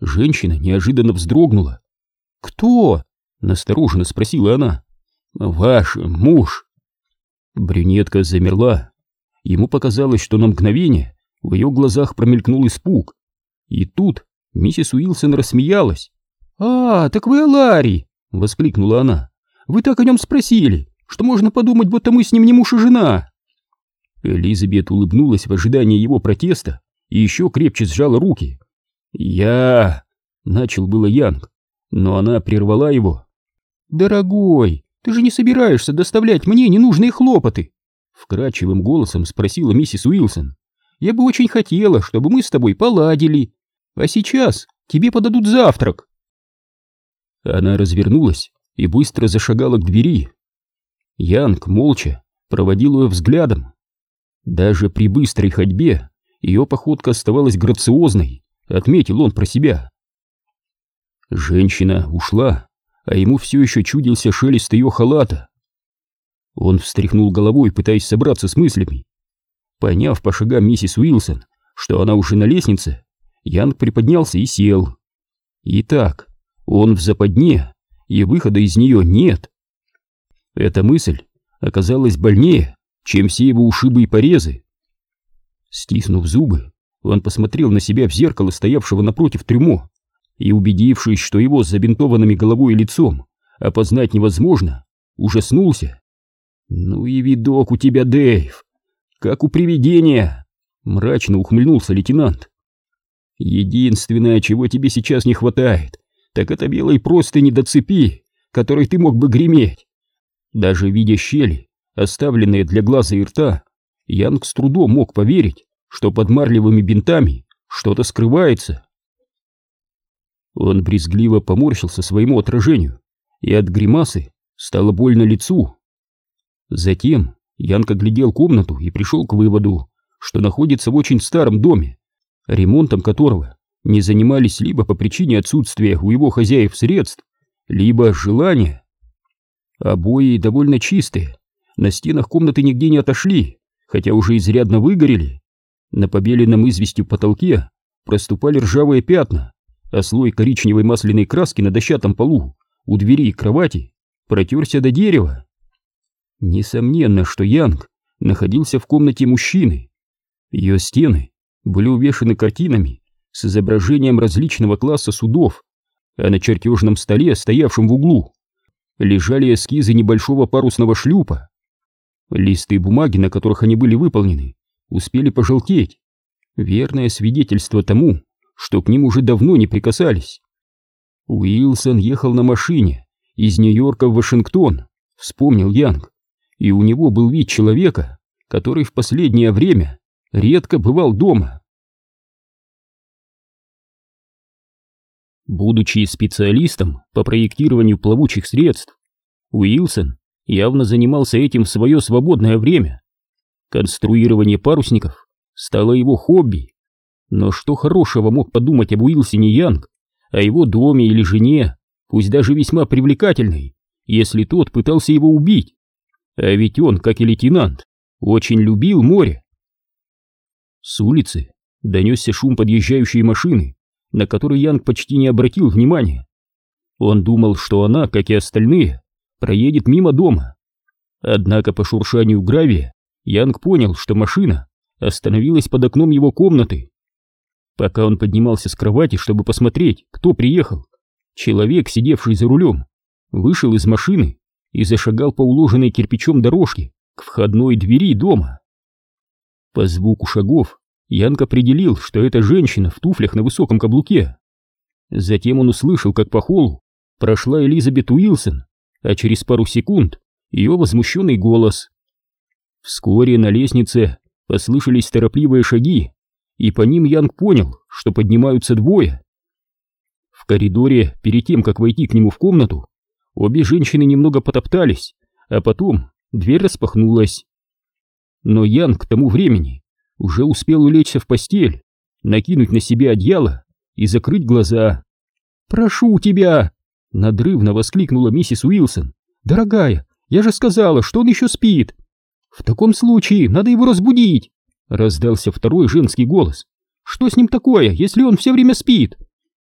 Женщина неожиданно вздрогнула. «Кто?» — настороженно спросила она. «Ваш муж». Брюнетка замерла. Ему показалось, что на мгновение в ее глазах промелькнул испуг. И тут миссис Уилсон рассмеялась. «А, так вы Ларри!» — воскликнула она. «Вы так о нем спросили, что можно подумать, будто мы с ним не муж и жена!» Элизабет улыбнулась в ожидании его протеста и еще крепче сжала руки. «Я...» — начал было Янг, но она прервала его. «Дорогой, ты же не собираешься доставлять мне ненужные хлопоты?» Вкрадчивым голосом спросила миссис Уилсон. «Я бы очень хотела, чтобы мы с тобой поладили. А сейчас тебе подадут завтрак». Она развернулась и быстро зашагала к двери. Янг молча проводил ее взглядом. Даже при быстрой ходьбе ее походка оставалась грациозной, отметил он про себя. Женщина ушла, а ему все еще чудился шелест ее халата. Он встряхнул головой, пытаясь собраться с мыслями. Поняв по шагам миссис Уилсон, что она уже на лестнице, Янг приподнялся и сел. Итак, он в западне, и выхода из нее нет. Эта мысль оказалась больнее, чем все его ушибы и порезы. Стиснув зубы, он посмотрел на себя в зеркало, стоявшего напротив трюмо, и, убедившись, что его с забинтованными головой и лицом опознать невозможно, ужаснулся. «Ну и видок у тебя, Дэйв! Как у привидения!» — мрачно ухмыльнулся лейтенант. «Единственное, чего тебе сейчас не хватает, так это белой простыни до цепи, которой ты мог бы греметь. Даже видя щели, оставленные для глаза и рта, Янг с трудом мог поверить, что под марлевыми бинтами что-то скрывается. Он брезгливо поморщился своему отражению, и от гримасы стало больно лицу. Затем Янка глядел комнату и пришел к выводу, что находится в очень старом доме, ремонтом которого не занимались либо по причине отсутствия у его хозяев средств, либо желания. Обои довольно чистые, на стенах комнаты нигде не отошли, хотя уже изрядно выгорели. На побеленном известью потолке проступали ржавые пятна, а слой коричневой масляной краски на дощатом полу у двери и кровати протерся до дерева. Несомненно, что Янг находился в комнате мужчины. Ее стены были увешаны картинами с изображением различного класса судов, а на чертежном столе, стоявшем в углу, лежали эскизы небольшого парусного шлюпа. Листы бумаги, на которых они были выполнены, успели пожелтеть. Верное свидетельство тому, что к ним уже давно не прикасались. Уилсон ехал на машине из Нью-Йорка в Вашингтон, вспомнил Янг, и у него был вид человека, который в последнее время редко бывал дома. Будучи специалистом по проектированию плавучих средств, Уилсон явно занимался этим в свое свободное время. Конструирование парусников стало его хобби. Но что хорошего мог подумать об Уилсоне Янг, о его доме или жене, пусть даже весьма привлекательной, если тот пытался его убить? А ведь он, как и лейтенант, очень любил море. С улицы донесся шум подъезжающей машины, на который Янг почти не обратил внимания. Он думал, что она, как и остальные, проедет мимо дома. Однако по шуршанию гравия Янг понял, что машина остановилась под окном его комнаты. Пока он поднимался с кровати, чтобы посмотреть, кто приехал, человек, сидевший за рулем, вышел из машины и зашагал по уложенной кирпичом дорожке к входной двери дома. По звуку шагов Янг определил, что это женщина в туфлях на высоком каблуке. Затем он услышал, как по холлу прошла Элизабет Уилсон, а через пару секунд ее возмущенный голос. Вскоре на лестнице послышались торопливые шаги, и по ним Янг понял, что поднимаются двое. В коридоре, перед тем, как войти к нему в комнату, обе женщины немного потоптались, а потом дверь распахнулась. Но Янг к тому времени уже успел улечься в постель, накинуть на себя одеяло и закрыть глаза. «Прошу тебя!» — надрывно воскликнула миссис Уилсон. «Дорогая, я же сказала, что он еще спит!» «В таком случае надо его разбудить!» — раздался второй женский голос. «Что с ним такое, если он все время спит?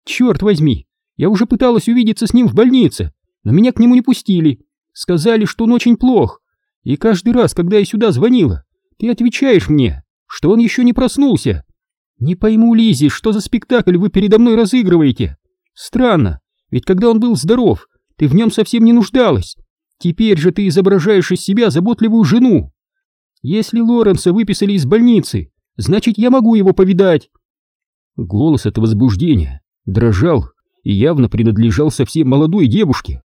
Черт возьми, я уже пыталась увидеться с ним в больнице, но меня к нему не пустили. Сказали, что он очень плох. И каждый раз, когда я сюда звонила, ты отвечаешь мне, что он еще не проснулся. Не пойму, Лизи, что за спектакль вы передо мной разыгрываете? Странно, ведь когда он был здоров, ты в нем совсем не нуждалась. Теперь же ты изображаешь из себя заботливую жену. Если Лоренса выписали из больницы, значит, я могу его повидать. Голос от возбуждения дрожал и явно принадлежал совсем молодой девушке.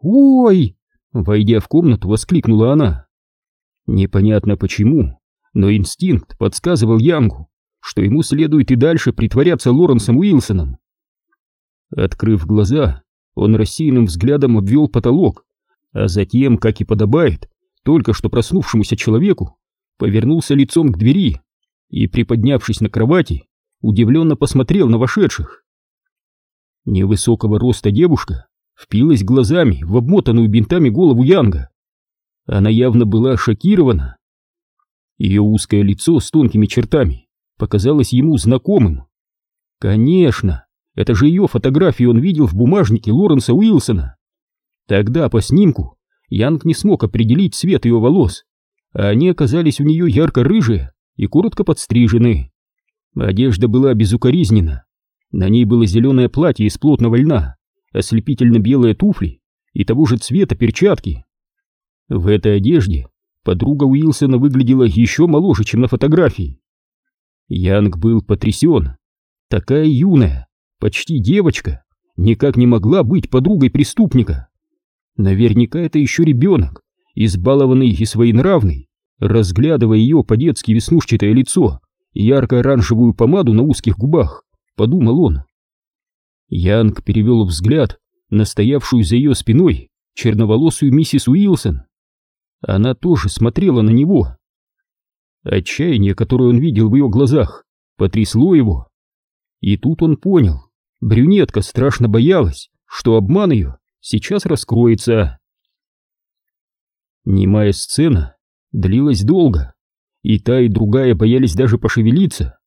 «Ой!» — войдя в комнату, воскликнула она. Непонятно почему, но инстинкт подсказывал Янгу, что ему следует и дальше притворяться Лоренсом Уилсоном. Открыв глаза, он рассеянным взглядом обвел потолок, а затем, как и подобает, только что проснувшемуся человеку, повернулся лицом к двери и, приподнявшись на кровати, удивленно посмотрел на вошедших. Невысокого роста девушка впилась глазами в обмотанную бинтами голову Янга. Она явно была шокирована. Ее узкое лицо с тонкими чертами показалось ему знакомым. Конечно, это же ее фотографии он видел в бумажнике Лоренса Уилсона. Тогда по снимку Янг не смог определить цвет ее волос, а они оказались у нее ярко-рыжие и коротко подстрижены. Одежда была безукоризнена. На ней было зеленое платье из плотного льна, ослепительно-белые туфли и того же цвета перчатки. В этой одежде подруга Уилсона выглядела еще моложе, чем на фотографии. Янг был потрясен. Такая юная, почти девочка, никак не могла быть подругой преступника. Наверняка это еще ребенок, избалованный и своенравный, разглядывая ее по-детски веснушчатое лицо и ярко-оранжевую помаду на узких губах, подумал он. Янг перевел взгляд на стоявшую за ее спиной черноволосую миссис Уилсон. Она тоже смотрела на него. Отчаяние, которое он видел в ее глазах, потрясло его. И тут он понял, брюнетка страшно боялась, что обман ее сейчас раскроется. Немая сцена длилась долго, и та, и другая боялись даже пошевелиться.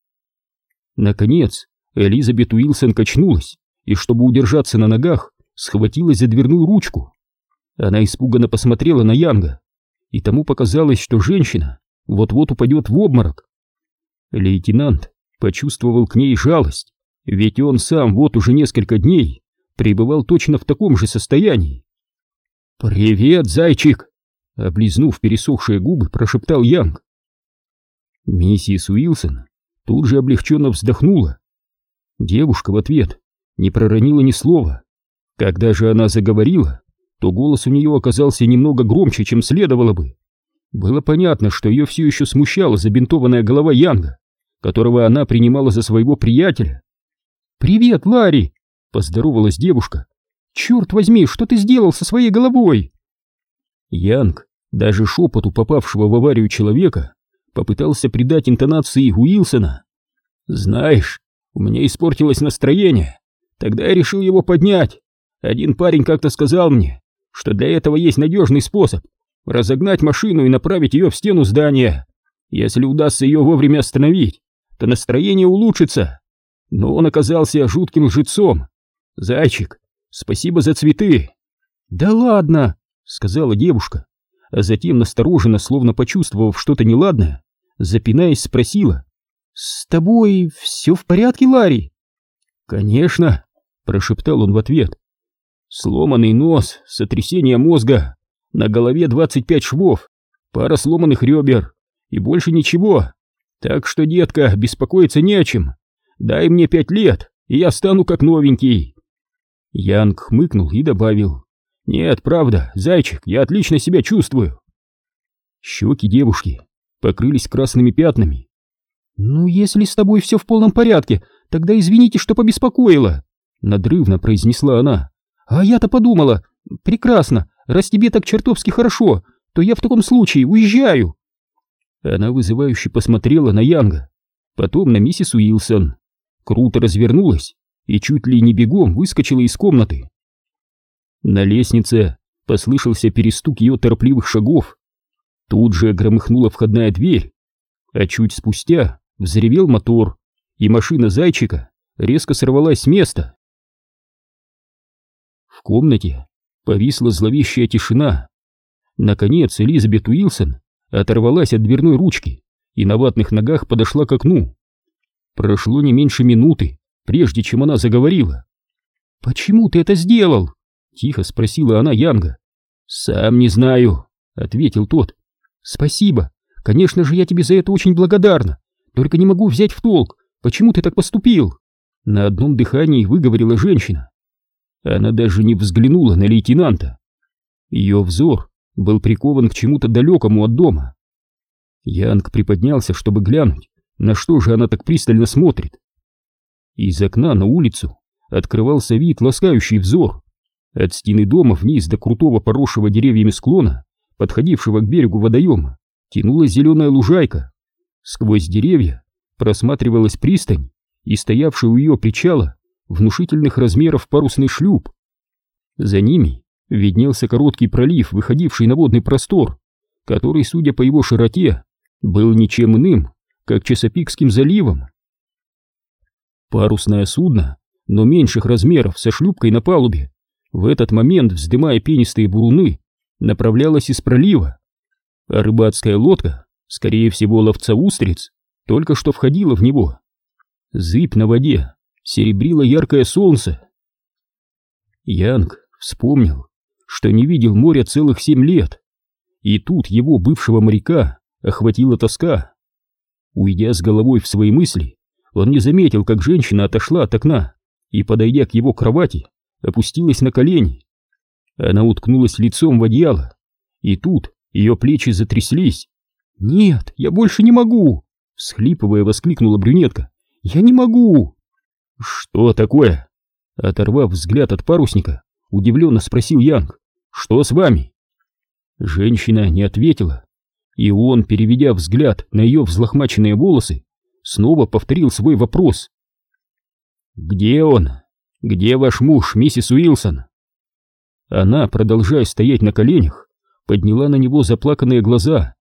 Наконец, Элизабет Уилсон качнулась и, чтобы удержаться на ногах, схватилась за дверную ручку. Она испуганно посмотрела на Янга, и тому показалось, что женщина вот-вот упадет в обморок. Лейтенант почувствовал к ней жалость, ведь он сам вот уже несколько дней пребывал точно в таком же состоянии. «Привет, зайчик!» — облизнув пересохшие губы, прошептал Янг. Миссис Уилсон тут же облегченно вздохнула. Девушка в ответ не проронила ни слова. Когда же она заговорила, то голос у нее оказался немного громче, чем следовало бы. Было понятно, что ее все еще смущала забинтованная голова Янга, которого она принимала за своего приятеля. «Привет, Ларри!» поздоровалась девушка. «Черт возьми, что ты сделал со своей головой?» Янг, даже шепоту попавшего в аварию человека, попытался придать интонации Уилсона. «Знаешь, у меня испортилось настроение. Тогда я решил его поднять. Один парень как-то сказал мне, что для этого есть надежный способ разогнать машину и направить ее в стену здания. Если удастся ее вовремя остановить, то настроение улучшится. Но он оказался жутким лжецом. Зайчик, спасибо за цветы. Да ладно, сказала девушка, а затем настороженно, словно почувствовав что-то неладное, запинаясь, спросила. «С тобой все в порядке, Ларри?» «Конечно», — прошептал он в ответ. «Сломанный нос, сотрясение мозга, на голове 25 швов, пара сломанных ребер и больше ничего. Так что, детка, беспокоиться не о чем. Дай мне пять лет, и я стану как новенький». Янг хмыкнул и добавил. «Нет, правда, зайчик, я отлично себя чувствую». Щеки девушки покрылись красными пятнами. «Ну, если с тобой все в полном порядке, тогда извините, что побеспокоила», — надрывно произнесла она. «А я-то подумала, прекрасно, раз тебе так чертовски хорошо, то я в таком случае уезжаю». Она вызывающе посмотрела на Янга, потом на миссис Уилсон, круто развернулась и чуть ли не бегом выскочила из комнаты. На лестнице послышался перестук ее торопливых шагов. Тут же громыхнула входная дверь, а чуть спустя взревел мотор, и машина зайчика резко сорвалась с места. В комнате повисла зловещая тишина. Наконец Элизабет Уилсон оторвалась от дверной ручки и на ватных ногах подошла к окну. Прошло не меньше минуты, прежде чем она заговорила. «Почему ты это сделал?» — тихо спросила она Янга. «Сам не знаю», — ответил тот. «Спасибо. Конечно же, я тебе за это очень благодарна. Только не могу взять в толк, почему ты так поступил?» На одном дыхании выговорила женщина. Она даже не взглянула на лейтенанта. Ее взор был прикован к чему-то далекому от дома. Янг приподнялся, чтобы глянуть, на что же она так пристально смотрит. Из окна на улицу открывался вид, ласкающий взор. От стены дома вниз до крутого поросшего деревьями склона, подходившего к берегу водоема, тянулась зеленая лужайка. Сквозь деревья просматривалась пристань и стоявший у ее причала внушительных размеров парусный шлюп. За ними виднелся короткий пролив, выходивший на водный простор, который, судя по его широте, был ничем иным, как Чесопикским заливом. Парусное судно, но меньших размеров, со шлюпкой на палубе, в этот момент, вздымая пенистые буруны, направлялась из пролива, а рыбацкая лодка, скорее всего ловца устриц, только что входила в него. Зыбь на воде, серебрило яркое солнце. Янг вспомнил, что не видел моря целых семь лет, и тут его бывшего моряка охватила тоска. Уйдя с головой в свои мысли, он не заметил, как женщина отошла от окна и, подойдя к его кровати, опустилась на колени. Она уткнулась лицом в одеяло, и тут ее плечи затряслись. «Нет, я больше не могу!» — всхлипывая, воскликнула брюнетка. «Я не могу!» «Что такое?» Оторвав взгляд от парусника, удивленно спросил Янг. «Что с вами?» Женщина не ответила, и он, переведя взгляд на ее взлохмаченные волосы, снова повторил свой вопрос. «Где он? Где ваш муж, миссис Уилсон?» Она, продолжая стоять на коленях, подняла на него заплаканные глаза.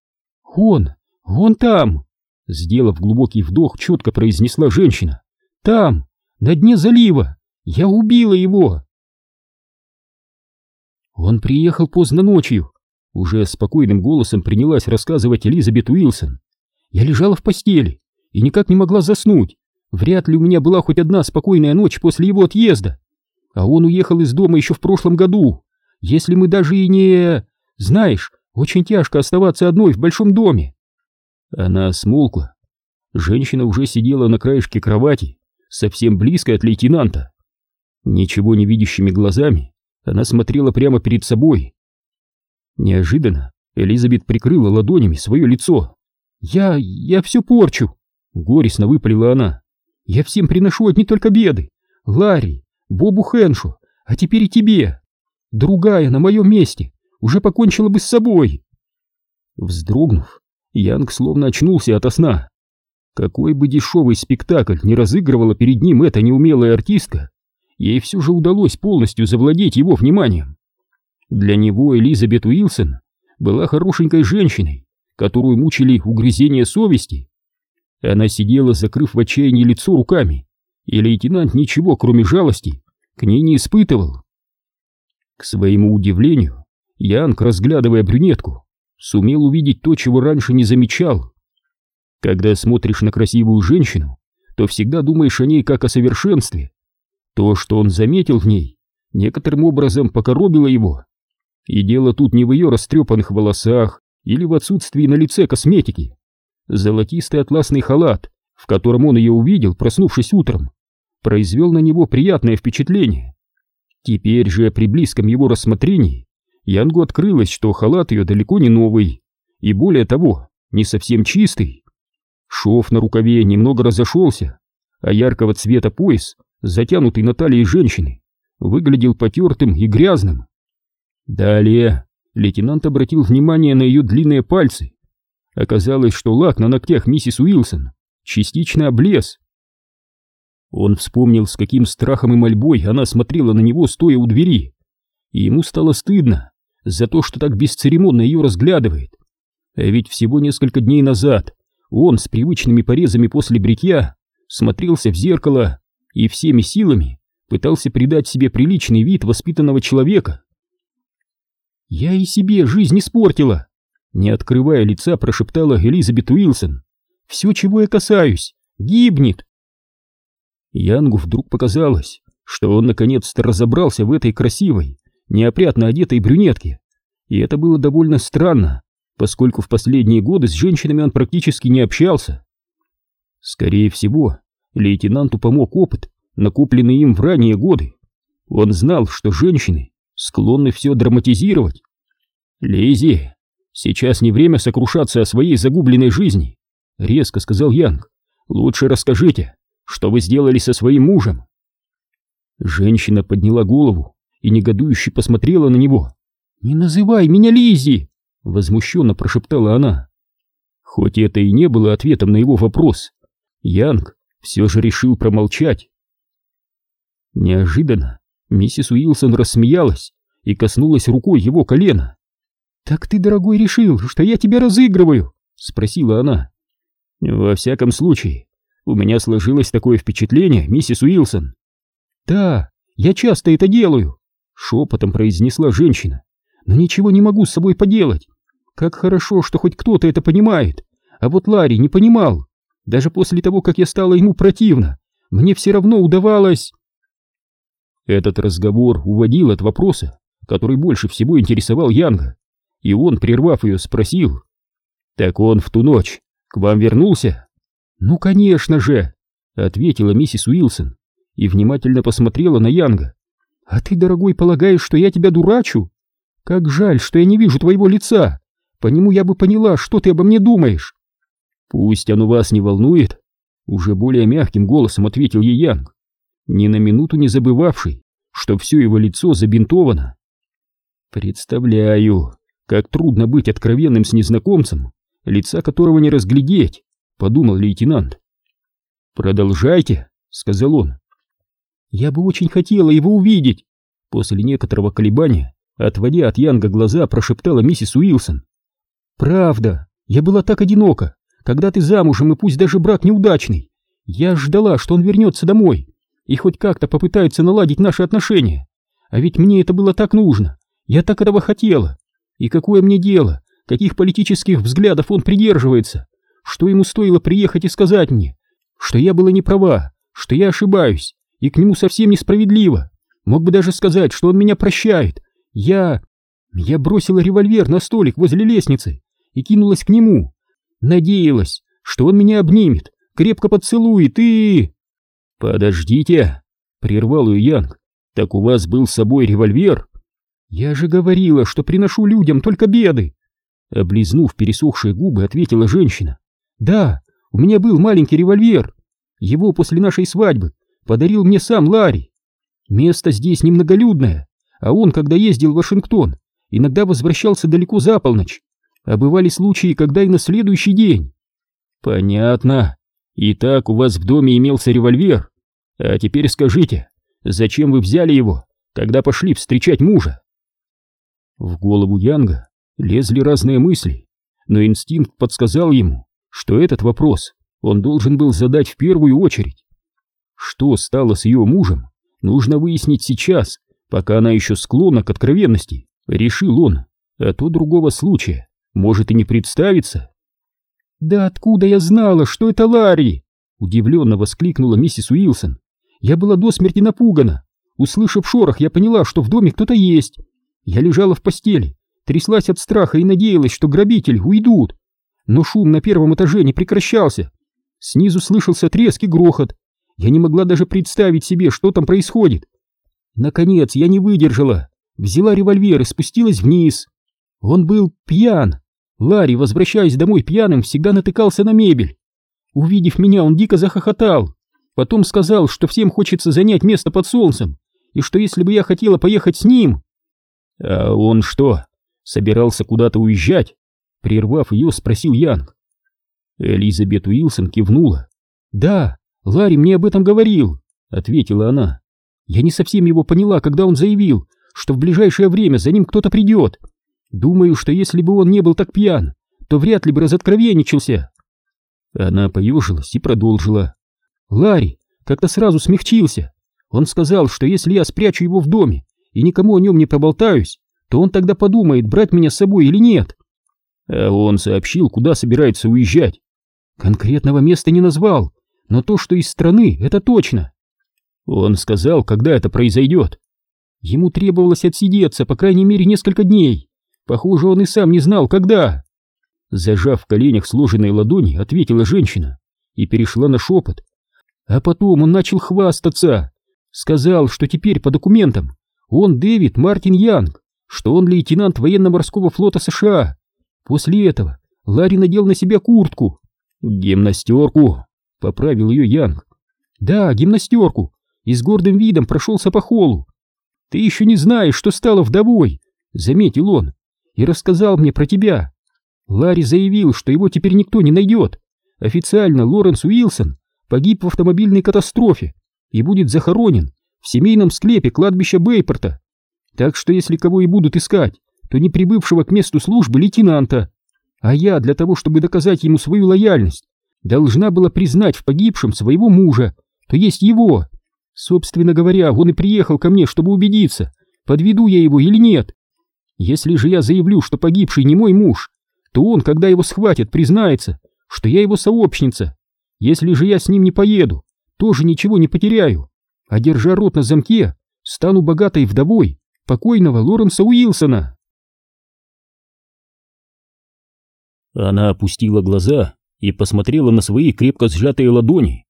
«Он! Он там!» Сделав глубокий вдох, четко произнесла женщина. «Там! На дне залива! Я убила его!» Он приехал поздно ночью. Уже спокойным голосом принялась рассказывать Элизабет Уилсон. Я лежала в постели и никак не могла заснуть. Вряд ли у меня была хоть одна спокойная ночь после его отъезда. А он уехал из дома еще в прошлом году. Если мы даже и не... Знаешь, очень тяжко оставаться одной в большом доме. Она смолкла. Женщина уже сидела на краешке кровати, совсем близко от лейтенанта. Ничего не видящими глазами она смотрела прямо перед собой. Неожиданно Элизабет прикрыла ладонями свое лицо. «Я... я все порчу!» — горестно выпалила она. «Я всем приношу одни только беды. Ларри, Бобу Хэншу, а теперь и тебе. Другая на моем месте уже покончила бы с собой. Вздрогнув, Янг словно очнулся ото сна. Какой бы дешевый спектакль не разыгрывала перед ним эта неумелая артистка, ей все же удалось полностью завладеть его вниманием. Для него Элизабет Уилсон была хорошенькой женщиной, которую мучили угрызения совести. Она сидела, закрыв в отчаянии лицо руками, и лейтенант ничего, кроме жалости, к ней не испытывал. К своему удивлению, Янг, разглядывая брюнетку, сумел увидеть то, чего раньше не замечал. Когда смотришь на красивую женщину, то всегда думаешь о ней как о совершенстве. То, что он заметил в ней, некоторым образом покоробило его. И дело тут не в ее растрепанных волосах или в отсутствии на лице косметики. Золотистый атласный халат, в котором он ее увидел, проснувшись утром, произвел на него приятное впечатление. Теперь же при близком его рассмотрении Янгу открылось, что халат ее далеко не новый, и более того, не совсем чистый. Шов на рукаве немного разошелся, а яркого цвета пояс, затянутый на талии женщины, выглядел потертым и грязным. Далее лейтенант обратил внимание на ее длинные пальцы. Оказалось, что лак на ногтях миссис Уилсон частично облез. Он вспомнил, с каким страхом и мольбой она смотрела на него, стоя у двери, и ему стало стыдно за то, что так бесцеремонно ее разглядывает. А ведь всего несколько дней назад он с привычными порезами после бритья смотрелся в зеркало и всеми силами пытался придать себе приличный вид воспитанного человека. «Я и себе жизнь испортила!» Не открывая лица, прошептала Элизабет Уилсон. «Все, чего я касаюсь, гибнет!» Янгу вдруг показалось, что он наконец-то разобрался в этой красивой, неопрятно одетой брюнетке. И это было довольно странно, поскольку в последние годы с женщинами он практически не общался. Скорее всего, лейтенанту помог опыт, накопленный им в ранние годы. Он знал, что женщины склонны все драматизировать. «Лизи, сейчас не время сокрушаться о своей загубленной жизни», — резко сказал Янг. «Лучше расскажите, что вы сделали со своим мужем?» Женщина подняла голову и негодующе посмотрела на него. «Не называй меня Лизи!» — возмущенно прошептала она. Хоть это и не было ответом на его вопрос, Янг все же решил промолчать. Неожиданно миссис Уилсон рассмеялась и коснулась рукой его колена. «Так ты, дорогой, решил, что я тебя разыгрываю?» — спросила она. «Во всяком случае, у меня сложилось такое впечатление, миссис Уилсон». «Да, я часто это делаю», — шепотом произнесла женщина. «Но ничего не могу с собой поделать. Как хорошо, что хоть кто-то это понимает. А вот Ларри не понимал. Даже после того, как я стала ему противна, мне все равно удавалось...» Этот разговор уводил от вопроса, который больше всего интересовал Янга, и он, прервав ее, спросил. «Так он в ту ночь к вам вернулся?» «Ну, конечно же!» — ответила миссис Уилсон и внимательно посмотрела на Янга. «А ты, дорогой, полагаешь, что я тебя дурачу? Как жаль, что я не вижу твоего лица. По нему я бы поняла, что ты обо мне думаешь». «Пусть оно вас не волнует», — уже более мягким голосом ответил ей Янг, ни на минуту не забывавший, что все его лицо забинтовано. «Представляю, как трудно быть откровенным с незнакомцем, лица которого не разглядеть», — подумал лейтенант. «Продолжайте», — сказал он. «Я бы очень хотела его увидеть», — после некоторого колебания, отводя от Янга глаза, прошептала миссис Уилсон. «Правда, я была так одинока, когда ты замужем и пусть даже брак неудачный. Я ждала, что он вернется домой и хоть как-то попытается наладить наши отношения. А ведь мне это было так нужно, я так этого хотела. И какое мне дело, каких политических взглядов он придерживается? Что ему стоило приехать и сказать мне, что я была не права, что я ошибаюсь, и к нему совсем несправедливо. Мог бы даже сказать, что он меня прощает. Я... Я бросила револьвер на столик возле лестницы и кинулась к нему. Надеялась, что он меня обнимет, крепко поцелует и... «Подождите!» — прервал ее Янг. «Так у вас был с собой револьвер?» «Я же говорила, что приношу людям только беды!» Облизнув пересохшие губы, ответила женщина. «Да, у меня был маленький револьвер. Его после нашей свадьбы подарил мне сам Ларри. Место здесь немноголюдное, а он, когда ездил в Вашингтон, иногда возвращался далеко за полночь, а бывали случаи, когда и на следующий день. Понятно. Итак, у вас в доме имелся револьвер. А теперь скажите, зачем вы взяли его, когда пошли встречать мужа? В голову Янга лезли разные мысли, но инстинкт подсказал ему, что этот вопрос он должен был задать в первую очередь. Что стало с ее мужем, нужно выяснить сейчас, пока она еще склонна к откровенности, решил он, а то другого случая может и не представиться. «Да откуда я знала, что это Ларри?» Удивленно воскликнула миссис Уилсон. «Я была до смерти напугана. Услышав шорох, я поняла, что в доме кто-то есть. Я лежала в постели, тряслась от страха и надеялась, что грабители уйдут. Но шум на первом этаже не прекращался. Снизу слышался треск и грохот. Я не могла даже представить себе, что там происходит. Наконец я не выдержала, взяла револьвер и спустилась вниз. Он был пьян. Ларри, возвращаясь домой пьяным, всегда натыкался на мебель. Увидев меня, он дико захохотал. Потом сказал, что всем хочется занять место под солнцем, и что если бы я хотела поехать с ним... А он что, собирался куда-то уезжать? Прервав ее, спросил Янг. Элизабет Уилсон кивнула. «Да, Ларри мне об этом говорил», — ответила она. «Я не совсем его поняла, когда он заявил, что в ближайшее время за ним кто-то придет. Думаю, что если бы он не был так пьян, то вряд ли бы разоткровенничался». Она поежилась и продолжила. «Ларри как-то сразу смягчился. Он сказал, что если я спрячу его в доме и никому о нем не проболтаюсь, то он тогда подумает, брать меня с собой или нет. А он сообщил, куда собирается уезжать. Конкретного места не назвал, но то, что из страны, это точно. Он сказал, когда это произойдет. Ему требовалось отсидеться, по крайней мере, несколько дней. Похоже, он и сам не знал, когда. Зажав в коленях сложенные ладони, ответила женщина и перешла на шепот. А потом он начал хвастаться. Сказал, что теперь по документам он Дэвид Мартин Янг, что он лейтенант военно-морского флота США. После этого Ларри надел на себя куртку. Гимнастерку, поправил ее Янг. Да, гимнастерку, и с гордым видом прошелся по холлу. Ты еще не знаешь, что стала вдовой, заметил он, и рассказал мне про тебя. Ларри заявил, что его теперь никто не найдет. Официально Лоренс Уилсон погиб в автомобильной катастрофе и будет захоронен в семейном склепе кладбища Бейпорта. Так что если кого и будут искать, то не прибывшего к месту службы лейтенанта. А я для того, чтобы доказать ему свою лояльность, должна была признать в погибшем своего мужа, то есть его. Собственно говоря, он и приехал ко мне, чтобы убедиться, подведу я его или нет. Если же я заявлю, что погибший не мой муж, то он, когда его схватят, признается, что я его сообщница. Если же я с ним не поеду, тоже ничего не потеряю, а держа рот на замке, стану богатой вдовой покойного Лоренса Уилсона. Она опустила глаза и посмотрела на свои крепко сжатые ладони.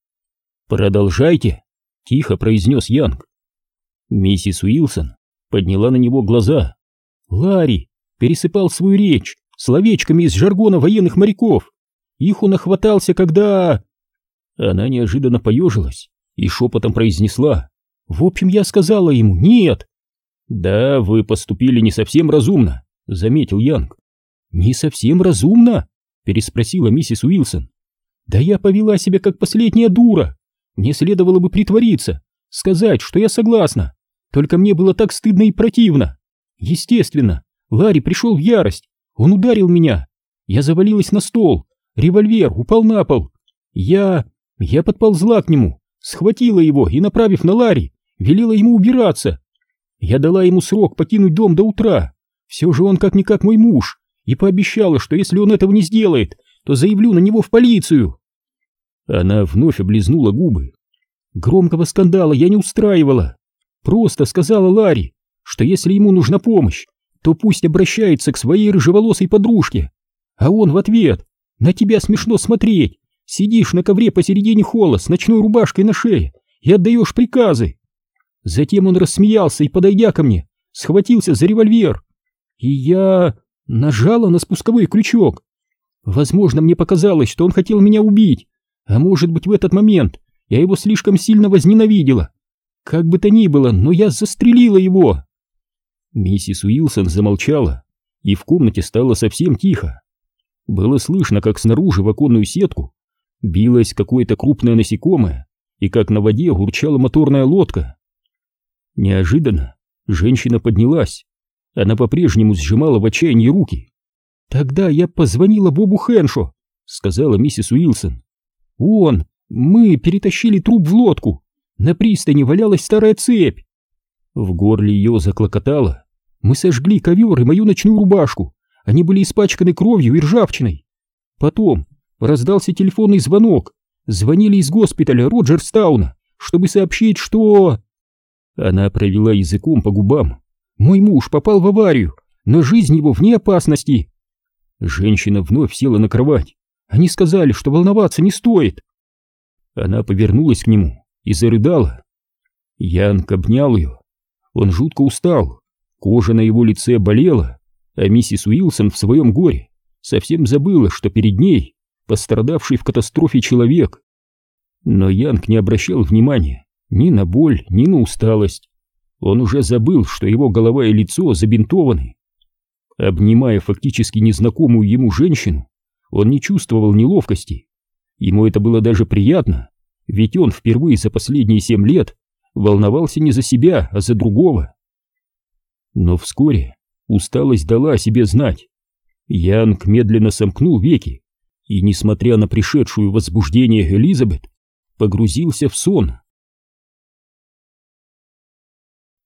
«Продолжайте», — тихо произнес Янг. Миссис Уилсон подняла на него глаза. Ларри пересыпал свою речь словечками из жаргона военных моряков. Их он охватался, когда... Она неожиданно поежилась и шепотом произнесла. «В общем, я сказала ему нет». «Да, вы поступили не совсем разумно», — заметил Янг. «Не совсем разумно?» — переспросила миссис Уилсон. «Да я повела себя как последняя дура. Мне следовало бы притвориться, сказать, что я согласна. Только мне было так стыдно и противно. Естественно, Ларри пришел в ярость. Он ударил меня. Я завалилась на стол. Револьвер упал на пол. Я... Я подползла к нему, схватила его и, направив на Ларри, велела ему убираться. Я дала ему срок покинуть дом до утра. Все же он как-никак мой муж и пообещала, что если он этого не сделает, то заявлю на него в полицию. Она вновь облизнула губы. Громкого скандала я не устраивала. Просто сказала Ларри, что если ему нужна помощь, то пусть обращается к своей рыжеволосой подружке. А он в ответ «На тебя смешно смотреть. Сидишь на ковре посередине холла с ночной рубашкой на шее и отдаешь приказы». Затем он рассмеялся и, подойдя ко мне, схватился за револьвер. И я нажала на спусковой крючок. Возможно, мне показалось, что он хотел меня убить, а может быть в этот момент я его слишком сильно возненавидела. Как бы то ни было, но я застрелила его!» Миссис Уилсон замолчала, и в комнате стало совсем тихо. Было слышно, как снаружи в оконную сетку билось какое-то крупное насекомое, и как на воде гурчала моторная лодка. Неожиданно женщина поднялась. Она по-прежнему сжимала в отчаянии руки. «Тогда я позвонила Бобу Хэншо», — сказала миссис Уилсон. «Он, мы перетащили труп в лодку. На пристани валялась старая цепь. В горле ее заклокотало. Мы сожгли ковер и мою ночную рубашку. Они были испачканы кровью и ржавчиной. Потом раздался телефонный звонок. Звонили из госпиталя Роджерстауна, чтобы сообщить, что... Она провела языком по губам. Мой муж попал в аварию, но жизнь его вне опасности. Женщина вновь села на кровать. Они сказали, что волноваться не стоит. Она повернулась к нему и зарыдала. Янг обнял ее. Он жутко устал, кожа на его лице болела, а миссис Уилсон в своем горе совсем забыла, что перед ней пострадавший в катастрофе человек. Но Янг не обращал внимания ни на боль, ни на усталость. Он уже забыл, что его голова и лицо забинтованы. Обнимая фактически незнакомую ему женщину, он не чувствовал неловкости. Ему это было даже приятно, ведь он впервые за последние семь лет волновался не за себя, а за другого. Но вскоре усталость дала о себе знать. Янг медленно сомкнул веки и, несмотря на пришедшую возбуждение Элизабет, погрузился в сон.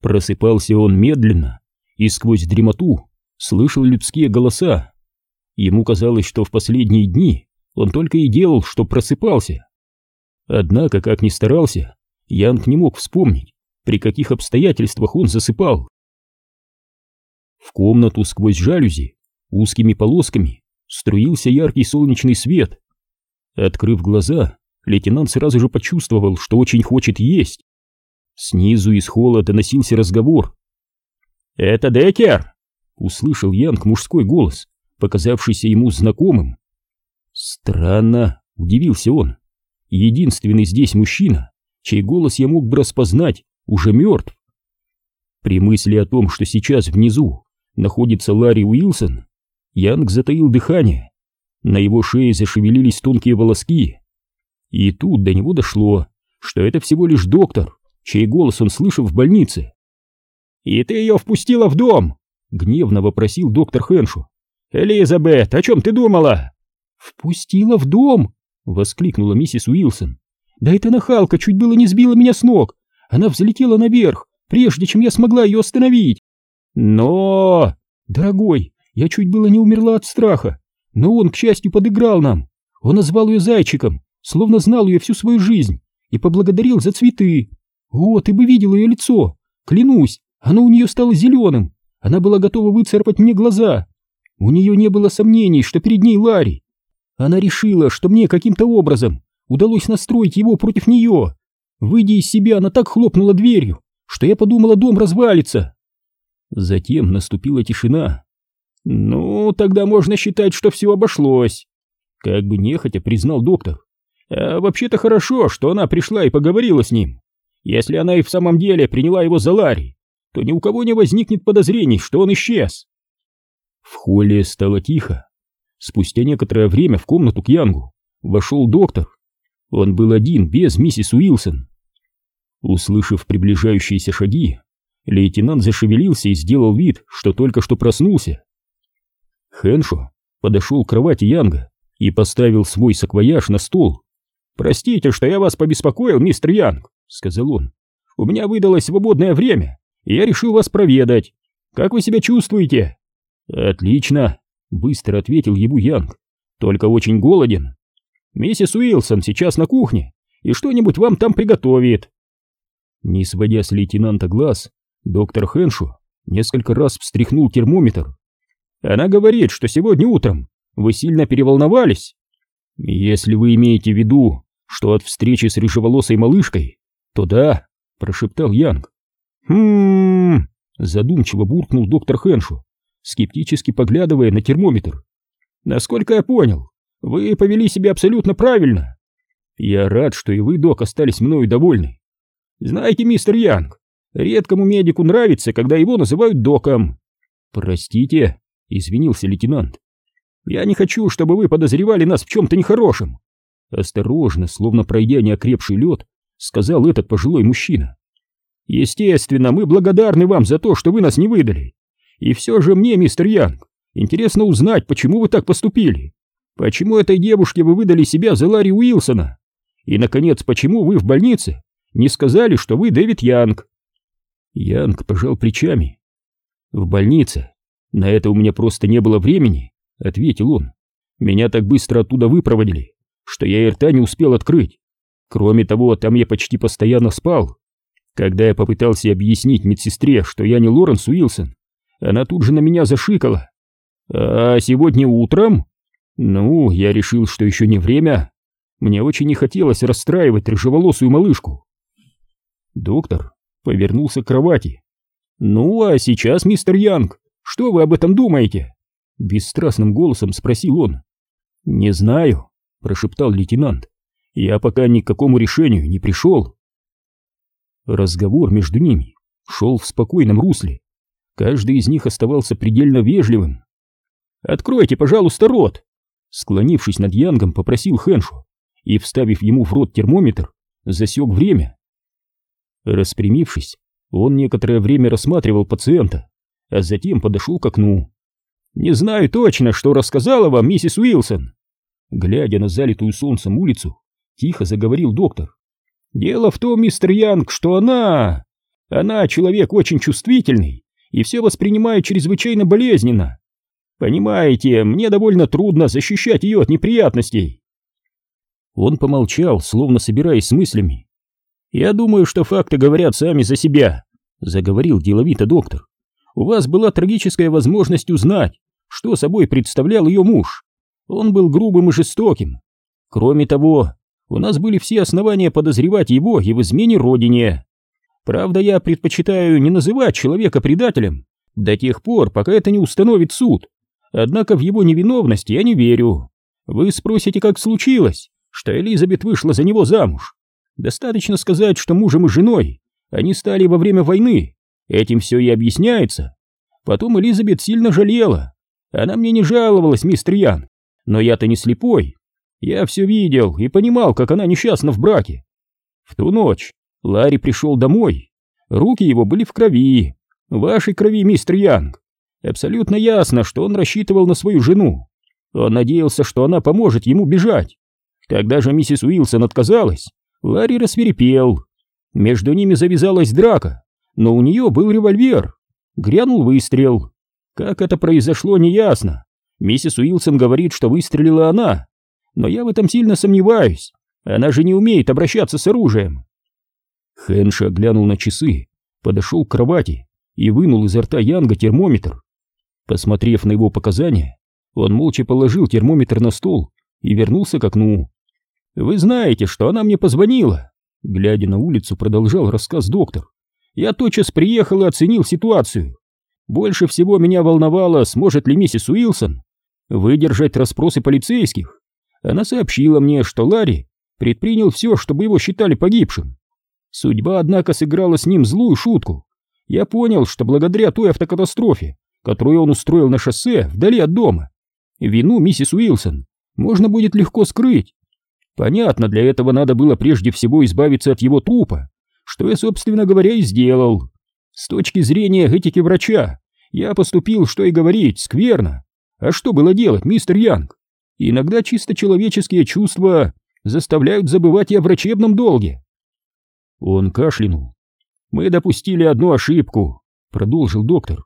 Просыпался он медленно и сквозь дремоту слышал людские голоса. Ему казалось, что в последние дни он только и делал, что просыпался. Однако, как ни старался, Янг не мог вспомнить, при каких обстоятельствах он засыпал. В комнату сквозь жалюзи узкими полосками струился яркий солнечный свет. Открыв глаза, лейтенант сразу же почувствовал, что очень хочет есть. Снизу из холла доносился разговор. «Это Декер!» — услышал Янг мужской голос, показавшийся ему знакомым. «Странно», — удивился он единственный здесь мужчина, чей голос я мог бы распознать, уже мертв. При мысли о том, что сейчас внизу находится Ларри Уилсон, Янг затаил дыхание. На его шее зашевелились тонкие волоски. И тут до него дошло, что это всего лишь доктор, чей голос он слышал в больнице. «И ты ее впустила в дом?» — гневно вопросил доктор Хэншу. «Элизабет, о чем ты думала?» «Впустила в дом?» — воскликнула миссис Уилсон. «Да эта нахалка чуть было не сбила меня с ног! Она взлетела наверх, прежде чем я смогла ее остановить!» «Но...» «Дорогой, я чуть было не умерла от страха, но он, к счастью, подыграл нам. Он назвал ее зайчиком, словно знал ее всю свою жизнь, и поблагодарил за цветы. О, ты бы видел ее лицо! Клянусь, оно у нее стало зеленым. Она была готова выцарапать мне глаза. У нее не было сомнений, что перед ней Ларри. Она решила, что мне каким-то образом удалось настроить его против нее. Выйдя из себя, она так хлопнула дверью, что я подумала, дом развалится. Затем наступила тишина. Ну, тогда можно считать, что все обошлось. Как бы нехотя признал доктор. А вообще-то хорошо, что она пришла и поговорила с ним. Если она и в самом деле приняла его за Ларри, то ни у кого не возникнет подозрений, что он исчез. В холле стало тихо. Спустя некоторое время в комнату к Янгу вошел доктор. Он был один, без миссис Уилсон. Услышав приближающиеся шаги, лейтенант зашевелился и сделал вид, что только что проснулся. Хэншо подошел к кровати Янга и поставил свой саквояж на стол. «Простите, что я вас побеспокоил, мистер Янг», — сказал он. «У меня выдалось свободное время, и я решил вас проведать. Как вы себя чувствуете?» «Отлично», Быстро ответил ему Янг. Только очень голоден. Миссис Уилсон сейчас на кухне и что-нибудь вам там приготовит. Не сводя с лейтенанта глаз, доктор Хэншу несколько раз встряхнул термометр. Она говорит, что сегодня утром вы сильно переволновались. Если вы имеете в виду, что от встречи с рыжеволосой малышкой, то да, прошептал Янг. Хм, задумчиво буркнул доктор Хэншу скептически поглядывая на термометр. «Насколько я понял, вы повели себя абсолютно правильно. Я рад, что и вы, док, остались мною довольны. Знаете, мистер Янг, редкому медику нравится, когда его называют доком. Простите, извинился лейтенант. Я не хочу, чтобы вы подозревали нас в чем-то нехорошем. Осторожно, словно пройдя неокрепший лед, сказал этот пожилой мужчина. Естественно, мы благодарны вам за то, что вы нас не выдали. И все же мне, мистер Янг, интересно узнать, почему вы так поступили. Почему этой девушке вы выдали себя за Ларри Уилсона? И, наконец, почему вы в больнице не сказали, что вы Дэвид Янг?» Янг пожал плечами. «В больнице. На это у меня просто не было времени», — ответил он. «Меня так быстро оттуда выпроводили, что я и рта не успел открыть. Кроме того, там я почти постоянно спал. Когда я попытался объяснить медсестре, что я не Лоренс Уилсон, она тут же на меня зашикала. А сегодня утром? Ну, я решил, что еще не время. Мне очень не хотелось расстраивать рыжеволосую малышку. Доктор повернулся к кровати. «Ну, а сейчас, мистер Янг, что вы об этом думаете?» Бесстрастным голосом спросил он. «Не знаю», — прошептал лейтенант. «Я пока ни к какому решению не пришел». Разговор между ними шел в спокойном русле. Каждый из них оставался предельно вежливым. «Откройте, пожалуйста, рот!» Склонившись над Янгом, попросил Хэншу и, вставив ему в рот термометр, засек время. Распрямившись, он некоторое время рассматривал пациента, а затем подошел к окну. «Не знаю точно, что рассказала вам миссис Уилсон!» Глядя на залитую солнцем улицу, тихо заговорил доктор. Дело в том, мистер Янг, что она... Она человек очень чувствительный и все воспринимает чрезвычайно болезненно. Понимаете, мне довольно трудно защищать ее от неприятностей. Он помолчал, словно собираясь с мыслями. «Я думаю, что факты говорят сами за себя», — заговорил деловито доктор. «У вас была трагическая возможность узнать, что собой представлял ее муж. Он был грубым и жестоким. Кроме того, у нас были все основания подозревать его и в измене родине. Правда, я предпочитаю не называть человека предателем до тех пор, пока это не установит суд. Однако в его невиновность я не верю. Вы спросите, как случилось, что Элизабет вышла за него замуж. Достаточно сказать, что мужем и женой они стали во время войны. Этим все и объясняется. Потом Элизабет сильно жалела. Она мне не жаловалась, мистер Ян. Но я-то не слепой. Я все видел и понимал, как она несчастна в браке. В ту ночь Ларри пришел домой. Руки его были в крови. Вашей крови, мистер Янг. Абсолютно ясно, что он рассчитывал на свою жену. Он надеялся, что она поможет ему бежать. Когда же миссис Уилсон отказалась, Ларри рассверепел. Между ними завязалась драка, но у нее был револьвер. Грянул выстрел. Как это произошло, неясно. Миссис Уилсон говорит, что выстрелила она, но я в этом сильно сомневаюсь. Она же не умеет обращаться с оружием. Хэнша глянул на часы, подошел к кровати и вынул изо рта Янга термометр. Посмотрев на его показания, он молча положил термометр на стол и вернулся к окну. «Вы знаете, что она мне позвонила?» Глядя на улицу, продолжал рассказ доктор. «Я тотчас приехал и оценил ситуацию. Больше всего меня волновало, сможет ли миссис Уилсон выдержать расспросы полицейских. Она сообщила мне, что Ларри предпринял все, чтобы его считали погибшим. Судьба, однако, сыграла с ним злую шутку. Я понял, что благодаря той автокатастрофе, которую он устроил на шоссе вдали от дома, вину миссис Уилсон можно будет легко скрыть. Понятно, для этого надо было прежде всего избавиться от его трупа, что я, собственно говоря, и сделал. С точки зрения этики врача, я поступил, что и говорить, скверно. А что было делать, мистер Янг? Иногда чисто человеческие чувства заставляют забывать и о врачебном долге. Он кашлянул. «Мы допустили одну ошибку», — продолжил доктор.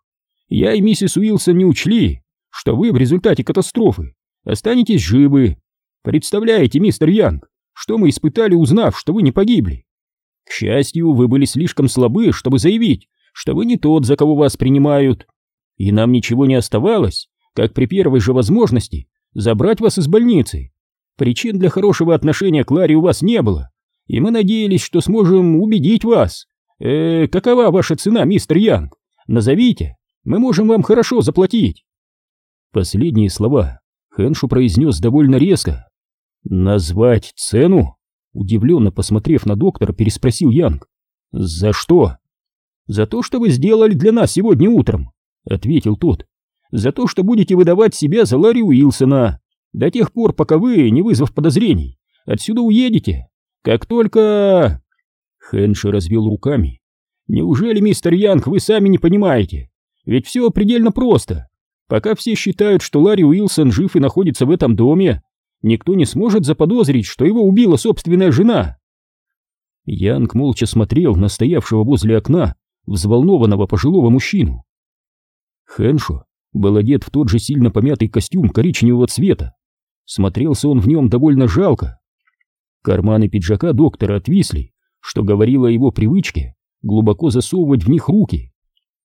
«Я и миссис Уилсон не учли, что вы в результате катастрофы останетесь живы. Представляете, мистер Янг, что мы испытали, узнав, что вы не погибли? К счастью, вы были слишком слабы, чтобы заявить, что вы не тот, за кого вас принимают. И нам ничего не оставалось, как при первой же возможности забрать вас из больницы. Причин для хорошего отношения к Ларе у вас не было, и мы надеялись, что сможем убедить вас. Э, какова ваша цена, мистер Янг? Назовите, мы можем вам хорошо заплатить. Последние слова Хэншу произнес довольно резко. Назвать цену? Удивленно посмотрев на доктора, переспросил Янг. За что? За то, что вы сделали для нас сегодня утром, ответил тот. За то, что будете выдавать себя за Ларри Уилсона до тех пор, пока вы, не вызвав подозрений, отсюда уедете. Как только... Хэнши развел руками. Неужели, мистер Янг, вы сами не понимаете? Ведь все предельно просто. Пока все считают, что Ларри Уилсон жив и находится в этом доме, никто не сможет заподозрить, что его убила собственная жена. Янг молча смотрел на стоявшего возле окна взволнованного пожилого мужчину. Хэншо был одет в тот же сильно помятый костюм коричневого цвета. Смотрелся он в нем довольно жалко. Карманы пиджака доктора отвисли, что говорило о его привычке глубоко засовывать в них руки.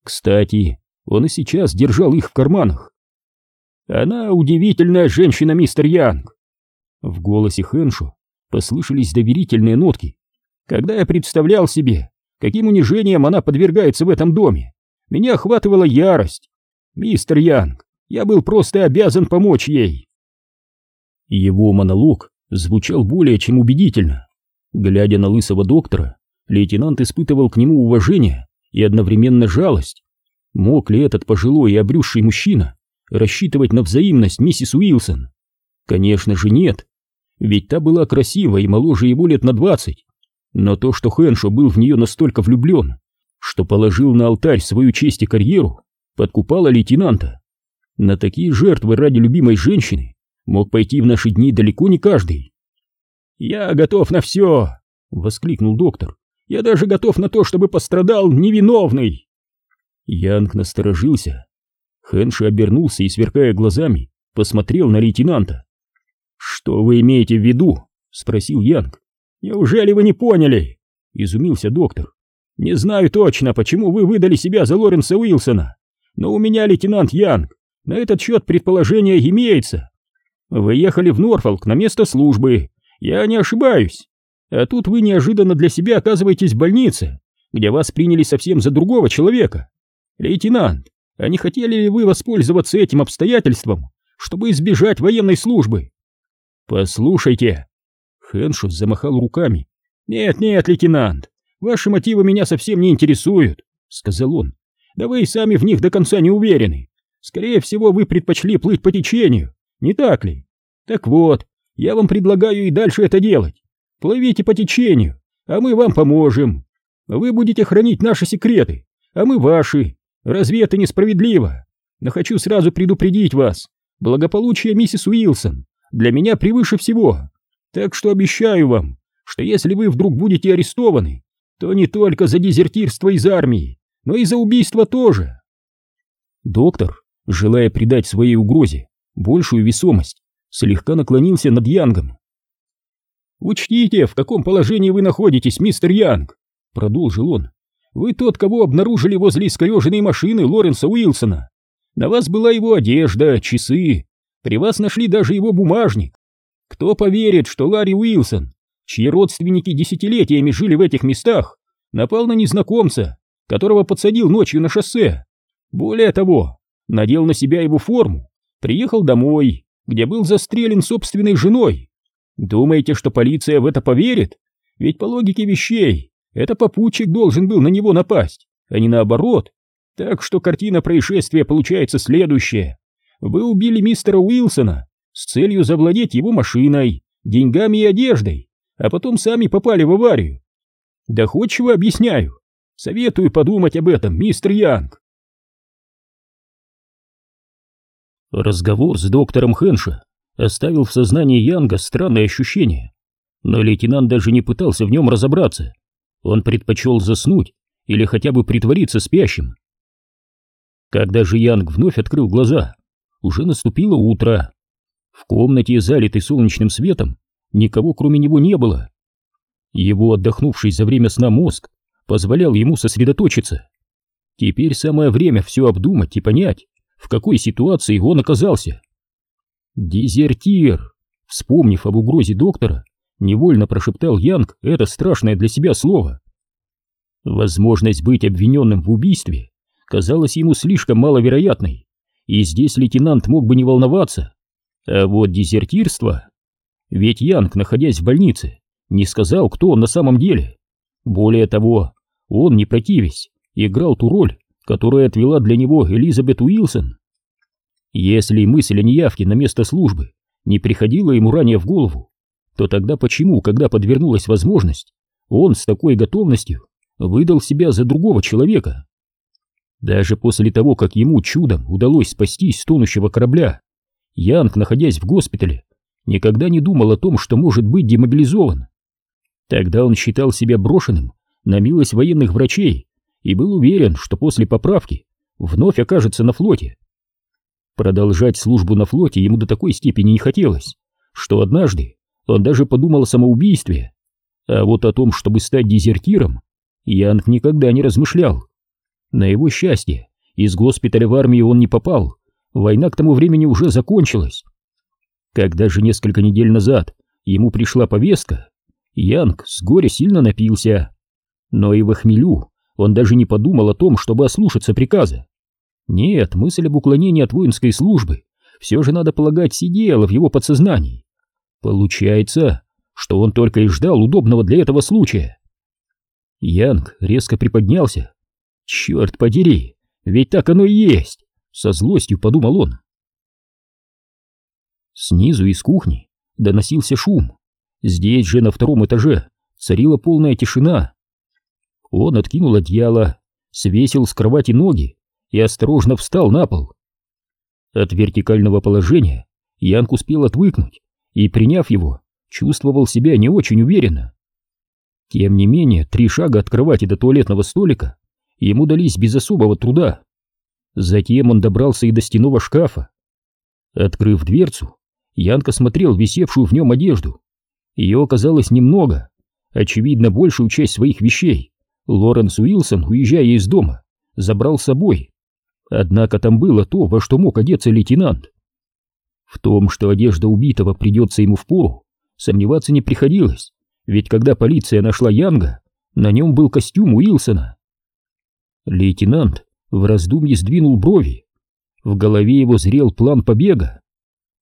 Кстати, он и сейчас держал их в карманах. «Она удивительная женщина, мистер Янг!» В голосе Хэншо послышались доверительные нотки. «Когда я представлял себе, каким унижением она подвергается в этом доме, меня охватывала ярость. Мистер Янг, я был просто обязан помочь ей!» Его монолог звучал более чем убедительно. Глядя на лысого доктора, лейтенант испытывал к нему уважение и одновременно жалость. Мог ли этот пожилой и обрюзший мужчина рассчитывать на взаимность миссис Уилсон? Конечно же нет, ведь та была красива и моложе его лет на двадцать. Но то, что Хэншо был в нее настолько влюблен, что положил на алтарь свою честь и карьеру, подкупало лейтенанта. На такие жертвы ради любимой женщины мог пойти в наши дни далеко не каждый. «Я готов на все!» — воскликнул доктор. «Я даже готов на то, чтобы пострадал невиновный!» Янг насторожился. Хэнши обернулся и, сверкая глазами, посмотрел на лейтенанта. «Что вы имеете в виду?» — спросил Янг. «Неужели вы не поняли?» — изумился доктор. «Не знаю точно, почему вы выдали себя за Лоренса Уилсона, но у меня, лейтенант Янг, на этот счет предположение имеется. Вы ехали в Норфолк на место службы, я не ошибаюсь. А тут вы неожиданно для себя оказываетесь в больнице, где вас приняли совсем за другого человека. «Лейтенант, а не хотели ли вы воспользоваться этим обстоятельством, чтобы избежать военной службы?» «Послушайте!» Хэншус замахал руками. «Нет-нет, лейтенант, ваши мотивы меня совсем не интересуют», — сказал он. «Да вы и сами в них до конца не уверены. Скорее всего, вы предпочли плыть по течению, не так ли? Так вот, я вам предлагаю и дальше это делать. Плывите по течению, а мы вам поможем. Вы будете хранить наши секреты, а мы ваши, Разве это несправедливо? Но хочу сразу предупредить вас. Благополучие миссис Уилсон для меня превыше всего. Так что обещаю вам, что если вы вдруг будете арестованы, то не только за дезертирство из армии, но и за убийство тоже. Доктор, желая придать своей угрозе большую весомость, слегка наклонился над Янгом. «Учтите, в каком положении вы находитесь, мистер Янг», — продолжил он. Вы тот, кого обнаружили возле искореженной машины Лоренса Уилсона. На вас была его одежда, часы. При вас нашли даже его бумажник. Кто поверит, что Ларри Уилсон, чьи родственники десятилетиями жили в этих местах, напал на незнакомца, которого подсадил ночью на шоссе? Более того, надел на себя его форму, приехал домой, где был застрелен собственной женой. Думаете, что полиция в это поверит? Ведь по логике вещей это попутчик должен был на него напасть, а не наоборот. Так что картина происшествия получается следующая. Вы убили мистера Уилсона с целью завладеть его машиной, деньгами и одеждой, а потом сами попали в аварию. Доходчиво объясняю. Советую подумать об этом, мистер Янг. Разговор с доктором Хэнша оставил в сознании Янга странное ощущение, но лейтенант даже не пытался в нем разобраться. Он предпочел заснуть или хотя бы притвориться спящим. Когда же Янг вновь открыл глаза, уже наступило утро. В комнате, залитой солнечным светом, никого кроме него не было. Его отдохнувший за время сна мозг позволял ему сосредоточиться. Теперь самое время все обдумать и понять, в какой ситуации он оказался. Дезертир! Вспомнив об угрозе доктора, невольно прошептал Янг это страшное для себя слово. Возможность быть обвиненным в убийстве казалась ему слишком маловероятной, и здесь лейтенант мог бы не волноваться. А вот дезертирство... Ведь Янг, находясь в больнице, не сказал, кто он на самом деле. Более того, Он, не противясь, играл ту роль, которую отвела для него Элизабет Уилсон. Если мысль о неявке на место службы не приходила ему ранее в голову, то тогда почему, когда подвернулась возможность, он с такой готовностью выдал себя за другого человека? Даже после того, как ему чудом удалось спастись с тонущего корабля, Янг, находясь в госпитале, никогда не думал о том, что может быть демобилизован. Тогда он считал себя брошенным на милость военных врачей и был уверен, что после поправки вновь окажется на флоте. Продолжать службу на флоте ему до такой степени не хотелось, что однажды он даже подумал о самоубийстве. А вот о том, чтобы стать дезертиром, Янг никогда не размышлял. На его счастье, из госпиталя в армию он не попал, война к тому времени уже закончилась. Когда же несколько недель назад ему пришла повестка, Янг с горя сильно напился. Но и в хмелю он даже не подумал о том, чтобы ослушаться приказа. Нет, мысль об уклонении от воинской службы все же, надо полагать, сидела в его подсознании. Получается, что он только и ждал удобного для этого случая. Янг резко приподнялся. «Черт подери, ведь так оно и есть!» Со злостью подумал он. Снизу из кухни доносился шум. Здесь же, на втором этаже, царила полная тишина. Он откинул одеяло, свесил с кровати ноги и осторожно встал на пол. От вертикального положения Янг успел отвыкнуть и, приняв его, чувствовал себя не очень уверенно. Тем не менее, три шага от кровати до туалетного столика ему дались без особого труда. Затем он добрался и до стенового шкафа. Открыв дверцу, Янка смотрел висевшую в нем одежду. Ее оказалось немного, очевидно, большую часть своих вещей Лоренс Уилсон, уезжая из дома, забрал с собой. Однако там было то, во что мог одеться лейтенант. В том, что одежда убитого придется ему в пору, сомневаться не приходилось, ведь когда полиция нашла Янга, на нем был костюм Уилсона. Лейтенант в раздумье сдвинул брови. В голове его зрел план побега.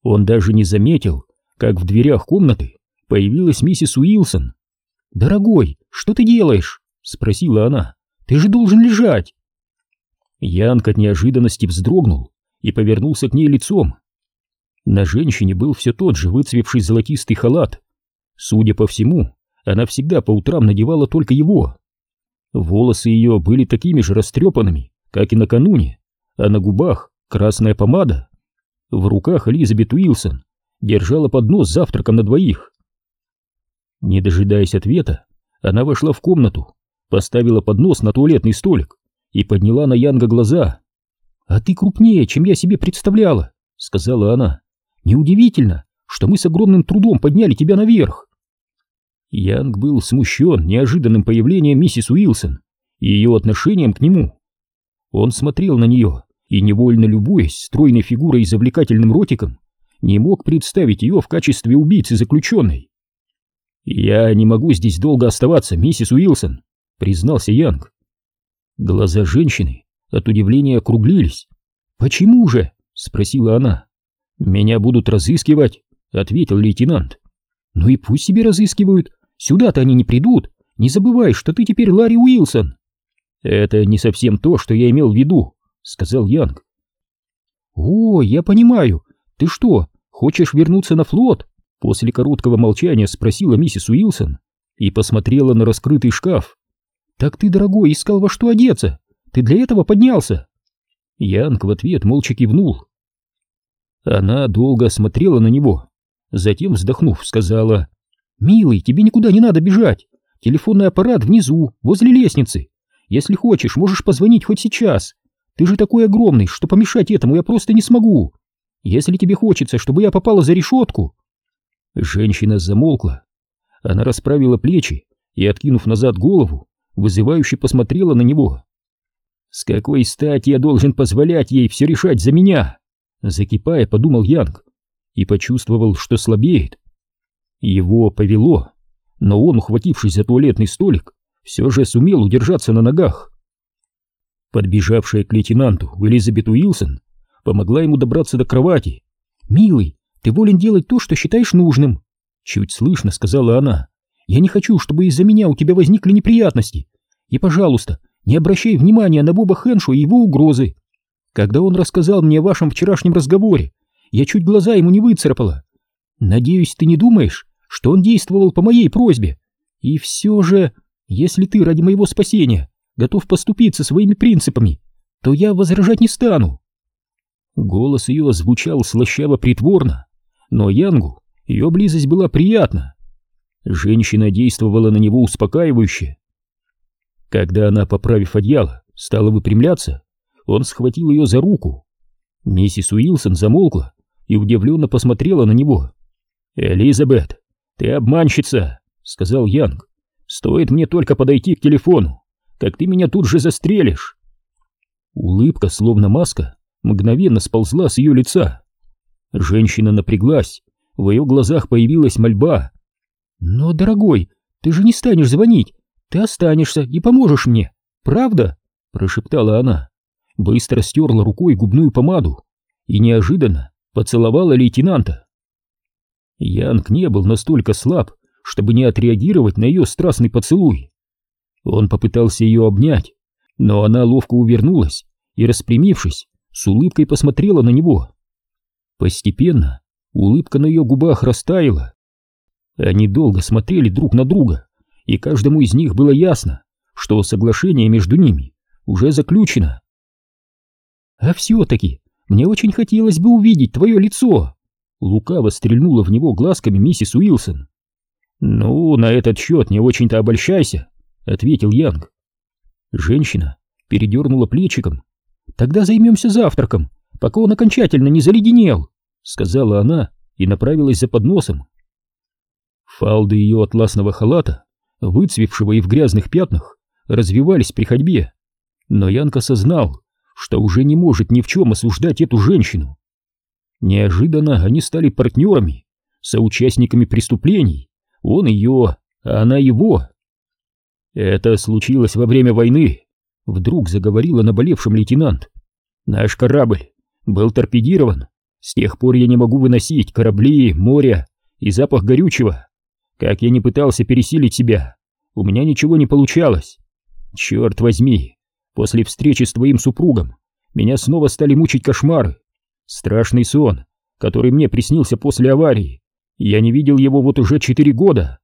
Он даже не заметил, как в дверях комнаты появилась миссис Уилсон. «Дорогой, что ты делаешь?» — спросила она. «Ты же должен лежать!» Янг от неожиданности вздрогнул и повернулся к ней лицом. На женщине был все тот же выцвевший золотистый халат. Судя по всему, она всегда по утрам надевала только его. Волосы ее были такими же растрепанными, как и накануне, а на губах красная помада. В руках Элизабет Уилсон держала поднос с завтраком на двоих. Не дожидаясь ответа, она вошла в комнату, поставила поднос на туалетный столик и подняла на Янга глаза. «А ты крупнее, чем я себе представляла», — сказала она. «Неудивительно, что мы с огромным трудом подняли тебя наверх». Янг был смущен неожиданным появлением миссис Уилсон и ее отношением к нему. Он смотрел на нее и, невольно любуясь стройной фигурой и завлекательным ротиком, не мог представить ее в качестве убийцы заключенной. «Я не могу здесь долго оставаться, миссис Уилсон», — признался Янг. Глаза женщины от удивления округлились. «Почему же?» — спросила она. «Меня будут разыскивать», — ответил лейтенант. «Ну и пусть себе разыскивают. Сюда-то они не придут. Не забывай, что ты теперь Ларри Уилсон». «Это не совсем то, что я имел в виду», — сказал Янг. «О, я понимаю. Ты что, хочешь вернуться на флот?» После короткого молчания спросила миссис Уилсон и посмотрела на раскрытый шкаф. «Так ты, дорогой, искал во что одеться? Ты для этого поднялся?» Янг в ответ молча кивнул. Она долго смотрела на него, затем, вздохнув, сказала, «Милый, тебе никуда не надо бежать. Телефонный аппарат внизу, возле лестницы. Если хочешь, можешь позвонить хоть сейчас. Ты же такой огромный, что помешать этому я просто не смогу. Если тебе хочется, чтобы я попала за решетку...» Женщина замолкла. Она расправила плечи и, откинув назад голову, вызывающе посмотрела на него. «С какой стати я должен позволять ей все решать за меня?» Закипая, подумал Янг и почувствовал, что слабеет. Его повело, но он, ухватившись за туалетный столик, все же сумел удержаться на ногах. Подбежавшая к лейтенанту Элизабет Уилсон помогла ему добраться до кровати. «Милый, ты волен делать то, что считаешь нужным», — чуть слышно сказала она. «Я не хочу, чтобы из-за меня у тебя возникли неприятности. И, пожалуйста, не обращай внимания на Боба Хэншу и его угрозы. Когда он рассказал мне о вашем вчерашнем разговоре, я чуть глаза ему не выцарапала. Надеюсь, ты не думаешь, что он действовал по моей просьбе. И все же, если ты ради моего спасения готов поступиться своими принципами, то я возражать не стану. Голос ее звучал слащаво-притворно, но Янгу ее близость была приятна. Женщина действовала на него успокаивающе. Когда она, поправив одеяло, стала выпрямляться, он схватил ее за руку. Миссис Уилсон замолкла и удивленно посмотрела на него. «Элизабет, ты обманщица!» — сказал Янг. «Стоит мне только подойти к телефону, как ты меня тут же застрелишь!» Улыбка, словно маска, мгновенно сползла с ее лица. Женщина напряглась, в ее глазах появилась мольба. «Но, дорогой, ты же не станешь звонить, ты останешься и поможешь мне, правда?» — прошептала она, быстро стерла рукой губную помаду и неожиданно поцеловала лейтенанта. Янг не был настолько слаб, чтобы не отреагировать на ее страстный поцелуй. Он попытался ее обнять, но она ловко увернулась и, распрямившись, с улыбкой посмотрела на него. Постепенно улыбка на ее губах растаяла. Они долго смотрели друг на друга, и каждому из них было ясно, что соглашение между ними уже заключено. «А все-таки мне очень хотелось бы увидеть твое лицо!» Лукаво стрельнула в него глазками миссис Уилсон. «Ну, на этот счет не очень-то обольщайся», — ответил Янг. Женщина передернула плечиком Тогда займемся завтраком, пока он окончательно не заледенел, сказала она и направилась за подносом. Фалды ее атласного халата, выцвевшего и в грязных пятнах, развивались при ходьбе, но Янка осознал, что уже не может ни в чем осуждать эту женщину. Неожиданно они стали партнерами, соучастниками преступлений, он ее, а она его. Это случилось во время войны, Вдруг заговорила наболевшим лейтенант. Наш корабль был торпедирован. С тех пор я не могу выносить корабли, море и запах горючего. Как я не пытался пересилить себя, у меня ничего не получалось. Черт возьми, после встречи с твоим супругом меня снова стали мучить кошмары. Страшный сон, который мне приснился после аварии. Я не видел его вот уже четыре года.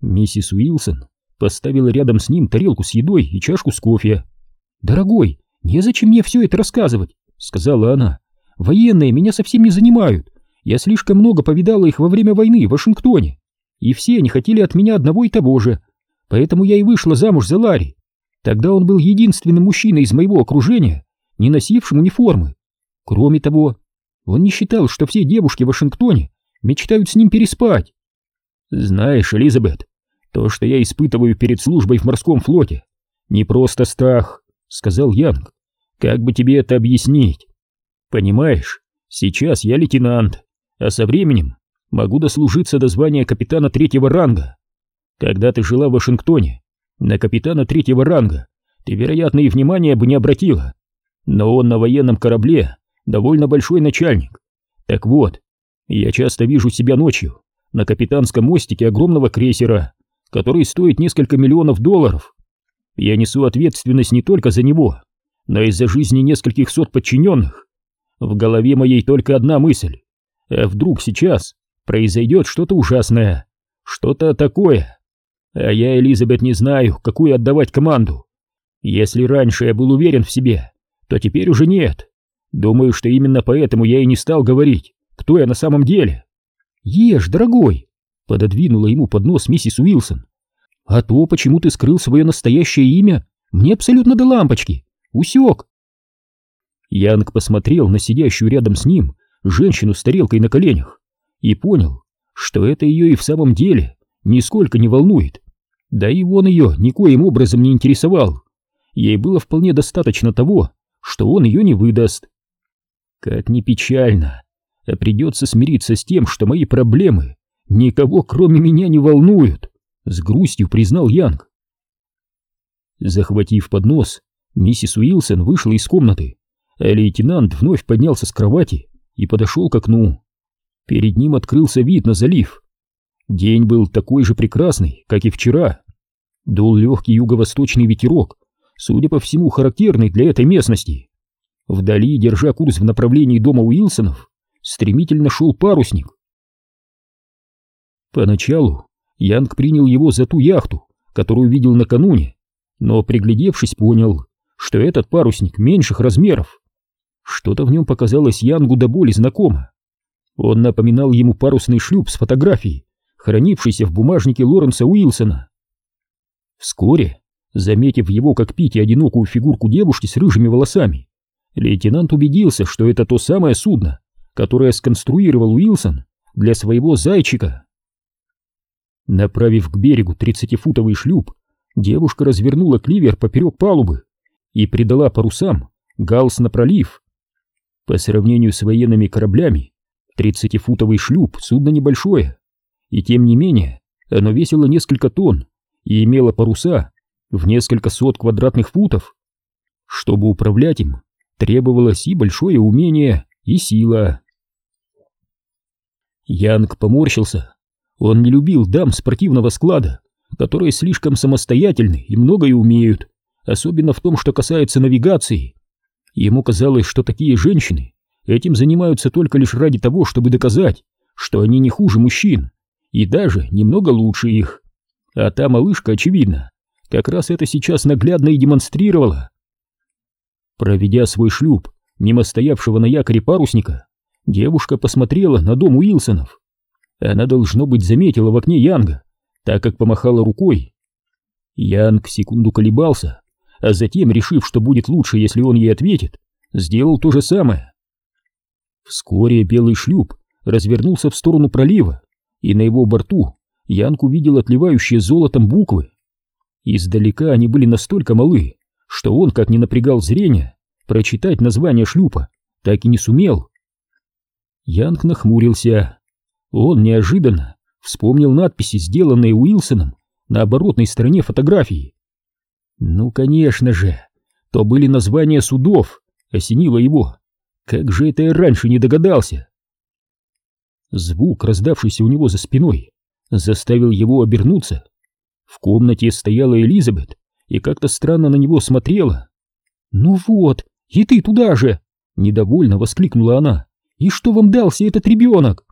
Миссис Уилсон поставила рядом с ним тарелку с едой и чашку с кофе. «Дорогой, незачем мне все это рассказывать», — сказала она. «Военные меня совсем не занимают. Я слишком много повидала их во время войны в Вашингтоне. И все они хотели от меня одного и того же. Поэтому я и вышла замуж за Ларри. Тогда он был единственным мужчиной из моего окружения, не носившим униформы. Кроме того, он не считал, что все девушки в Вашингтоне мечтают с ним переспать. Знаешь, Элизабет, то, что я испытываю перед службой в морском флоте, не просто страх, сказал Янг. Как бы тебе это объяснить? Понимаешь, сейчас я лейтенант, а со временем могу дослужиться до звания капитана третьего ранга. Когда ты жила в Вашингтоне, на капитана третьего ранга ты, вероятно, и внимания бы не обратила. Но он на военном корабле довольно большой начальник. Так вот, я часто вижу себя ночью на капитанском мостике огромного крейсера, который стоит несколько миллионов долларов. Я несу ответственность не только за него, но и за жизни нескольких сот подчиненных. В голове моей только одна мысль. А вдруг сейчас произойдет что-то ужасное, что-то такое. А я, Элизабет, не знаю, какую отдавать команду. Если раньше я был уверен в себе, то теперь уже нет. Думаю, что именно поэтому я и не стал говорить, кто я на самом деле. Ешь, дорогой, Пододвинула ему под нос миссис Уилсон. А то, почему ты скрыл свое настоящее имя, мне абсолютно до лампочки. Усек. Янг посмотрел на сидящую рядом с ним женщину с тарелкой на коленях и понял, что это ее и в самом деле нисколько не волнует. Да и он ее никоим образом не интересовал. Ей было вполне достаточно того, что он ее не выдаст. Как ни печально, а придется смириться с тем, что мои проблемы никого кроме меня не волнуют, с грустью признал Янг. Захватив поднос, миссис Уилсон вышла из комнаты, а лейтенант вновь поднялся с кровати и подошел к окну. Перед ним открылся вид на залив. День был такой же прекрасный, как и вчера. Дул легкий юго-восточный ветерок, судя по всему, характерный для этой местности. Вдали, держа курс в направлении дома Уилсонов, стремительно шел парусник. Поначалу Янг принял его за ту яхту, которую видел накануне, но, приглядевшись, понял, что этот парусник меньших размеров. Что-то в нем показалось Янгу до боли знакомо. Он напоминал ему парусный шлюп с фотографией, хранившийся в бумажнике Лоренса Уилсона. Вскоре, заметив его как Пити одинокую фигурку девушки с рыжими волосами, лейтенант убедился, что это то самое судно, которое сконструировал Уилсон для своего зайчика. Направив к берегу тридцатифутовый шлюп, девушка развернула кливер поперек палубы и придала парусам галс на пролив. По сравнению с военными кораблями, тридцатифутовый шлюп — судно небольшое, и тем не менее оно весило несколько тонн и имело паруса в несколько сот квадратных футов. Чтобы управлять им, требовалось и большое умение, и сила. Янг поморщился. Он не любил дам спортивного склада, которые слишком самостоятельны и многое умеют, особенно в том, что касается навигации. Ему казалось, что такие женщины этим занимаются только лишь ради того, чтобы доказать, что они не хуже мужчин, и даже немного лучше их. А та малышка, очевидно, как раз это сейчас наглядно и демонстрировала. Проведя свой шлюп мимо стоявшего на якоре парусника, девушка посмотрела на дом Уилсонов. Она, должно быть, заметила в окне Янга, так как помахала рукой. Янг секунду колебался, а затем, решив, что будет лучше, если он ей ответит, сделал то же самое. Вскоре белый шлюп развернулся в сторону пролива, и на его борту Янг увидел отливающие золотом буквы. Издалека они были настолько малы, что он, как ни напрягал зрение, прочитать название шлюпа так и не сумел. Янг нахмурился. Он неожиданно вспомнил надписи, сделанные Уилсоном на оборотной стороне фотографии. Ну, конечно же, то были названия судов, осенило его. Как же это я раньше не догадался? Звук, раздавшийся у него за спиной, заставил его обернуться. В комнате стояла Элизабет и как-то странно на него смотрела. «Ну вот, и ты туда же!» — недовольно воскликнула она. «И что вам дался этот ребенок?»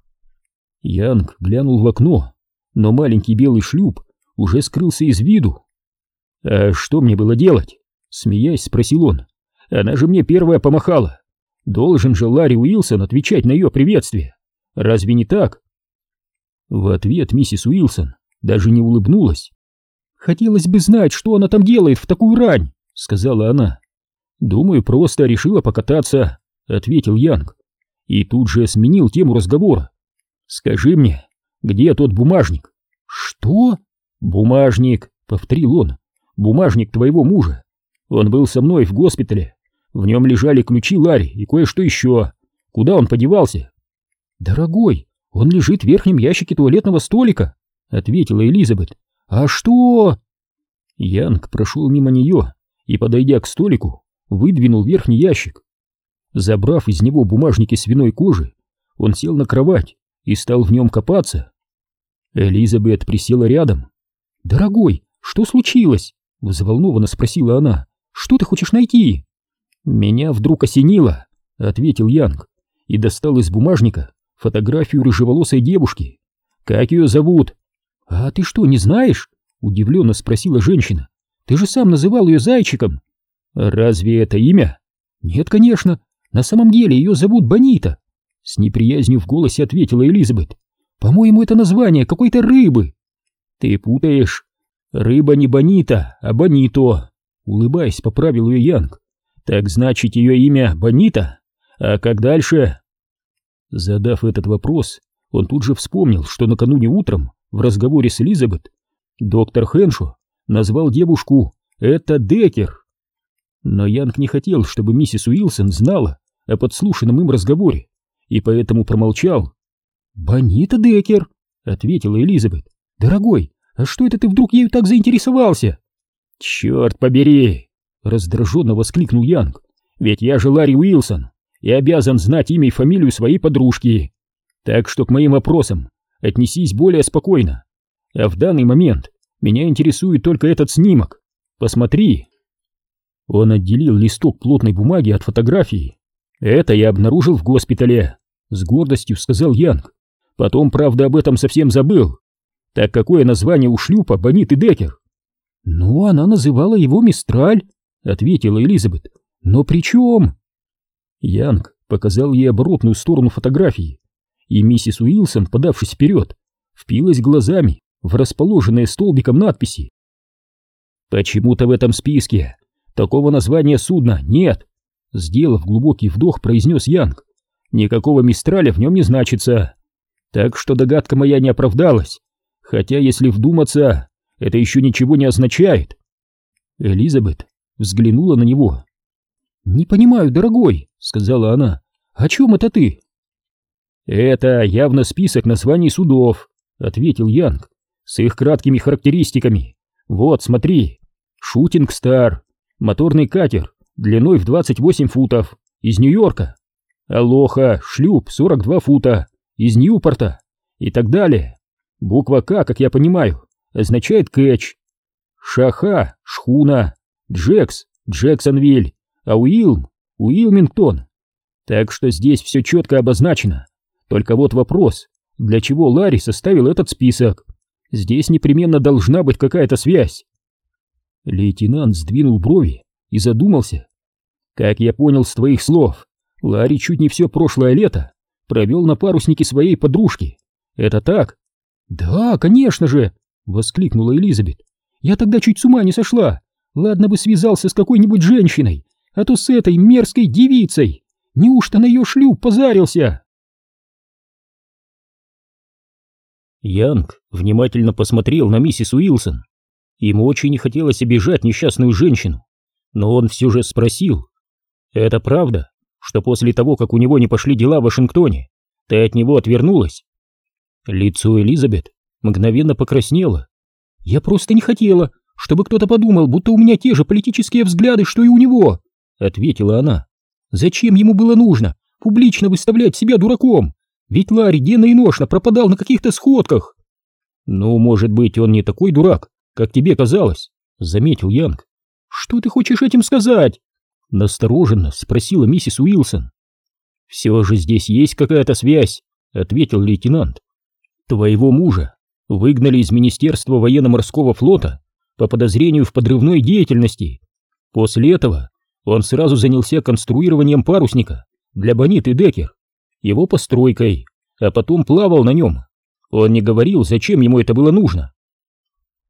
Янг глянул в окно, но маленький белый шлюп уже скрылся из виду. «А что мне было делать?» — смеясь спросил он. «Она же мне первая помахала. Должен же Ларри Уилсон отвечать на ее приветствие. Разве не так?» В ответ миссис Уилсон даже не улыбнулась. «Хотелось бы знать, что она там делает в такую рань», — сказала она. «Думаю, просто решила покататься», — ответил Янг. И тут же сменил тему разговора. «Скажи мне, где тот бумажник?» «Что?» «Бумажник», — повторил он. «Бумажник твоего мужа. Он был со мной в госпитале. В нем лежали ключи Ларри и кое-что еще. Куда он подевался?» «Дорогой, он лежит в верхнем ящике туалетного столика», — ответила Элизабет. «А что?» Янг прошел мимо нее и, подойдя к столику, выдвинул верхний ящик. Забрав из него бумажники свиной кожи, он сел на кровать и стал в нем копаться. Элизабет присела рядом. «Дорогой, что случилось?» — взволнованно спросила она. «Что ты хочешь найти?» «Меня вдруг осенило», — ответил Янг и достал из бумажника фотографию рыжеволосой девушки. «Как ее зовут?» «А ты что, не знаешь?» — удивленно спросила женщина. «Ты же сам называл ее зайчиком». «Разве это имя?» «Нет, конечно. На самом деле ее зовут Бонита», — с неприязнью в голосе ответила Элизабет. «По-моему, это название какой-то рыбы». «Ты путаешь. Рыба не Бонита, а Бонито», — улыбаясь, поправил ее Янг. «Так значит, ее имя Бонита? А как дальше?» Задав этот вопрос, он тут же вспомнил, что накануне утром в разговоре с Элизабет доктор Хеншо назвал девушку «это Декер». Но Янг не хотел, чтобы миссис Уилсон знала о подслушанном им разговоре, и поэтому промолчал. «Бонита Декер», — ответила Элизабет. «Дорогой, а что это ты вдруг ею так заинтересовался?» «Черт побери!» — раздраженно воскликнул Янг. «Ведь я же Ларри Уилсон и обязан знать имя и фамилию своей подружки. Так что к моим вопросам отнесись более спокойно. А в данный момент Меня интересует только этот снимок. Посмотри. Он отделил листок плотной бумаги от фотографии. Это я обнаружил в госпитале, с гордостью сказал Янг. Потом, правда, об этом совсем забыл. Так какое название у шлюпа Бонит и Декер? Ну, она называла его Мистраль, ответила Элизабет. Но при чем? Янг показал ей оборотную сторону фотографии, и миссис Уилсон, подавшись вперед, впилась глазами в расположенные столбиком надписи. «Почему-то в этом списке такого названия судна нет», сделав глубокий вдох, произнес Янг. «Никакого мистраля в нем не значится. Так что догадка моя не оправдалась, хотя, если вдуматься, это еще ничего не означает». Элизабет взглянула на него. «Не понимаю, дорогой», — сказала она, — «о чем это ты?» «Это явно список названий судов», — ответил Янг, — «с их краткими характеристиками. Вот, смотри, Шутинг Стар, моторный катер, длиной в 28 футов, из Нью-Йорка. Алоха, шлюп, 42 фута, из Ньюпорта и так далее. Буква К, как я понимаю, означает кэч. Шаха, шхуна, Джекс, Джексонвиль, а Уилм, Уилмингтон. Так что здесь все четко обозначено. Только вот вопрос, для чего Ларри составил этот список? Здесь непременно должна быть какая-то связь. Лейтенант сдвинул брови и задумался. Как я понял с твоих слов, Ларри чуть не все прошлое лето провел на паруснике своей подружки. Это так? Да, конечно же, воскликнула Элизабет. Я тогда чуть с ума не сошла. Ладно бы связался с какой-нибудь женщиной, а то с этой мерзкой девицей. Неужто на ее шлюп позарился? Янг внимательно посмотрел на миссис Уилсон. Ему очень не хотелось обижать несчастную женщину, но он все же спросил. «Это правда, что после того, как у него не пошли дела в Вашингтоне, ты от него отвернулась?» Лицо Элизабет мгновенно покраснело. «Я просто не хотела, чтобы кто-то подумал, будто у меня те же политические взгляды, что и у него», — ответила она. «Зачем ему было нужно публично выставлять себя дураком? Ведь Ларри денно и ношно пропадал на каких-то сходках». «Ну, может быть, он не такой дурак, как тебе казалось», — заметил Янг. «Что ты хочешь этим сказать?» — настороженно спросила миссис Уилсон. «Все же здесь есть какая-то связь», — ответил лейтенант. «Твоего мужа выгнали из Министерства военно-морского флота по подозрению в подрывной деятельности. После этого он сразу занялся конструированием парусника для Бонит и Декер, его постройкой, а потом плавал на нем. Он не говорил, зачем ему это было нужно.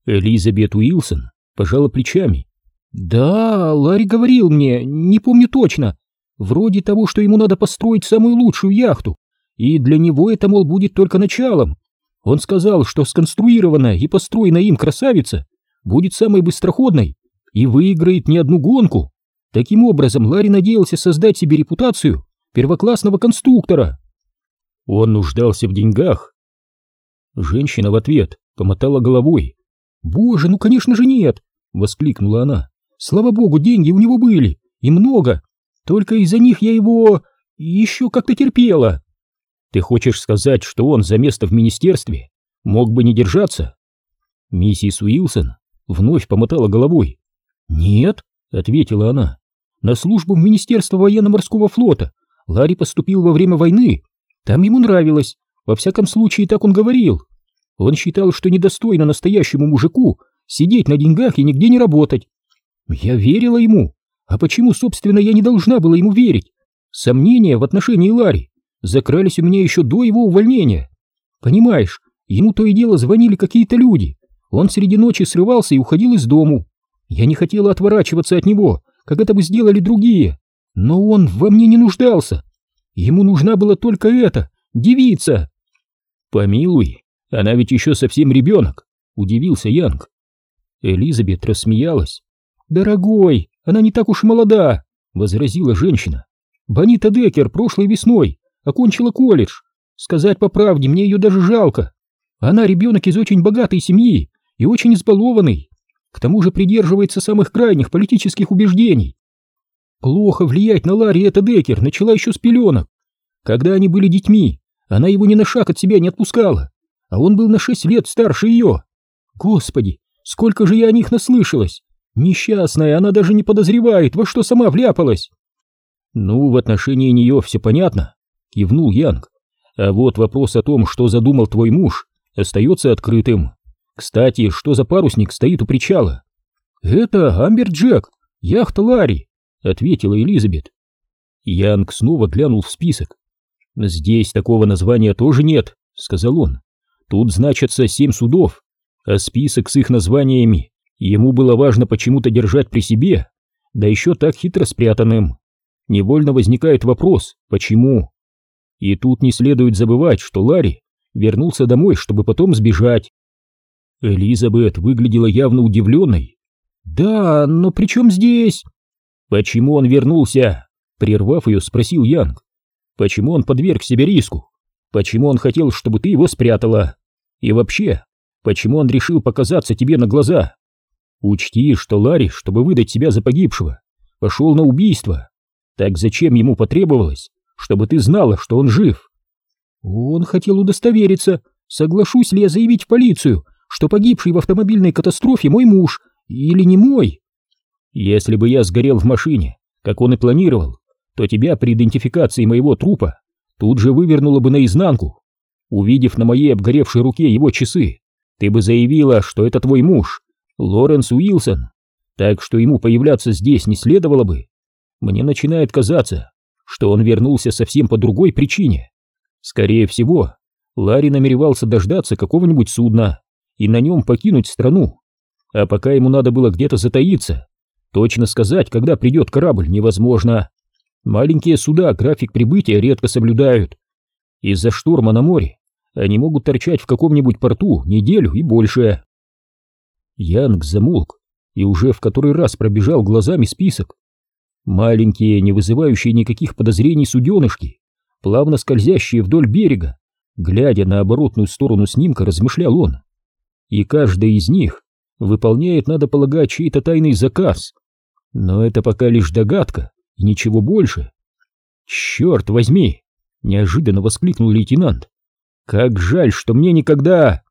Элизабет Уилсон пожала плечами. «Да, Ларри говорил мне, не помню точно. Вроде того, что ему надо построить самую лучшую яхту, и для него это, мол, будет только началом. Он сказал, что сконструированная и построенная им красавица будет самой быстроходной и выиграет не одну гонку. Таким образом, Ларри надеялся создать себе репутацию первоклассного конструктора. Он нуждался в деньгах. Женщина в ответ помотала головой. «Боже, ну конечно же нет!» — воскликнула она. «Слава богу, деньги у него были, и много. Только из-за них я его еще как-то терпела». «Ты хочешь сказать, что он за место в министерстве мог бы не держаться?» Миссис Уилсон вновь помотала головой. «Нет», — ответила она, — «на службу в Министерство военно-морского флота Ларри поступил во время войны. Там ему нравилось, во всяком случае так он говорил. Он считал, что недостойно настоящему мужику сидеть на деньгах и нигде не работать. Я верила ему. А почему, собственно, я не должна была ему верить? Сомнения в отношении Ларри закрались у меня еще до его увольнения. Понимаешь, ему то и дело звонили какие-то люди. Он среди ночи срывался и уходил из дому. Я не хотела отворачиваться от него, как это бы сделали другие. Но он во мне не нуждался. Ему нужна была только эта, девица. Помилуй, она ведь еще совсем ребенок, удивился Янг. Элизабет рассмеялась. Дорогой, она не так уж молода, возразила женщина. Бонита Декер прошлой весной окончила колледж. Сказать по правде, мне ее даже жалко. Она ребенок из очень богатой семьи и очень избалованный. К тому же придерживается самых крайних политических убеждений. Плохо влиять на Ларри эта Декер начала еще с пеленок. Когда они были детьми, она его ни на шаг от себя не отпускала а он был на шесть лет старше ее. Господи, Сколько же я о них наслышалась! Несчастная, она даже не подозревает, во что сама вляпалась!» «Ну, в отношении нее все понятно», — кивнул Янг. «А вот вопрос о том, что задумал твой муж, остается открытым. Кстати, что за парусник стоит у причала?» «Это Амбер Джек, яхта Ларри», — ответила Элизабет. Янг снова глянул в список. «Здесь такого названия тоже нет», — сказал он. «Тут значатся семь судов, а список с их названиями ему было важно почему-то держать при себе, да еще так хитро спрятанным. Невольно возникает вопрос, почему? И тут не следует забывать, что Ларри вернулся домой, чтобы потом сбежать. Элизабет выглядела явно удивленной. «Да, но при чем здесь?» «Почему он вернулся?» Прервав ее, спросил Янг. «Почему он подверг себе риску? Почему он хотел, чтобы ты его спрятала? И вообще, почему он решил показаться тебе на глаза? Учти, что Ларри, чтобы выдать себя за погибшего, пошел на убийство. Так зачем ему потребовалось, чтобы ты знала, что он жив?» «Он хотел удостовериться, соглашусь ли я заявить в полицию, что погибший в автомобильной катастрофе мой муж, или не мой?» «Если бы я сгорел в машине, как он и планировал, то тебя при идентификации моего трупа тут же вывернуло бы наизнанку. Увидев на моей обгоревшей руке его часы, ты бы заявила, что это твой муж, Лоренс Уилсон, так что ему появляться здесь не следовало бы. Мне начинает казаться, что он вернулся совсем по другой причине. Скорее всего, Ларри намеревался дождаться какого-нибудь судна и на нем покинуть страну. А пока ему надо было где-то затаиться, точно сказать, когда придет корабль, невозможно. Маленькие суда график прибытия редко соблюдают. Из-за шторма на море они могут торчать в каком-нибудь порту неделю и больше. Янг замолк и уже в который раз пробежал глазами список. Маленькие, не вызывающие никаких подозрений суденышки, плавно скользящие вдоль берега, глядя на оборотную сторону снимка, размышлял он. И каждая из них выполняет, надо полагать, чей-то тайный заказ. Но это пока лишь догадка, и ничего больше. «Черт возьми!» — неожиданно воскликнул лейтенант. «Как жаль, что мне никогда...»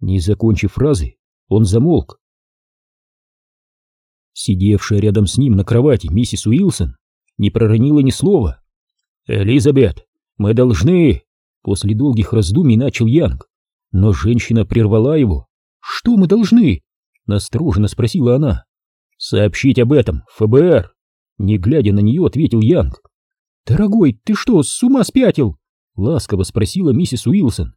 Не закончив фразы, он замолк. Сидевшая рядом с ним на кровати миссис Уилсон не проронила ни слова. «Элизабет, мы должны...» После долгих раздумий начал Янг, но женщина прервала его. «Что мы должны?» — настороженно спросила она. «Сообщить об этом ФБР!» Не глядя на нее, ответил Янг. «Дорогой, ты что, с ума спятил?» Ласково спросила миссис Уилсон.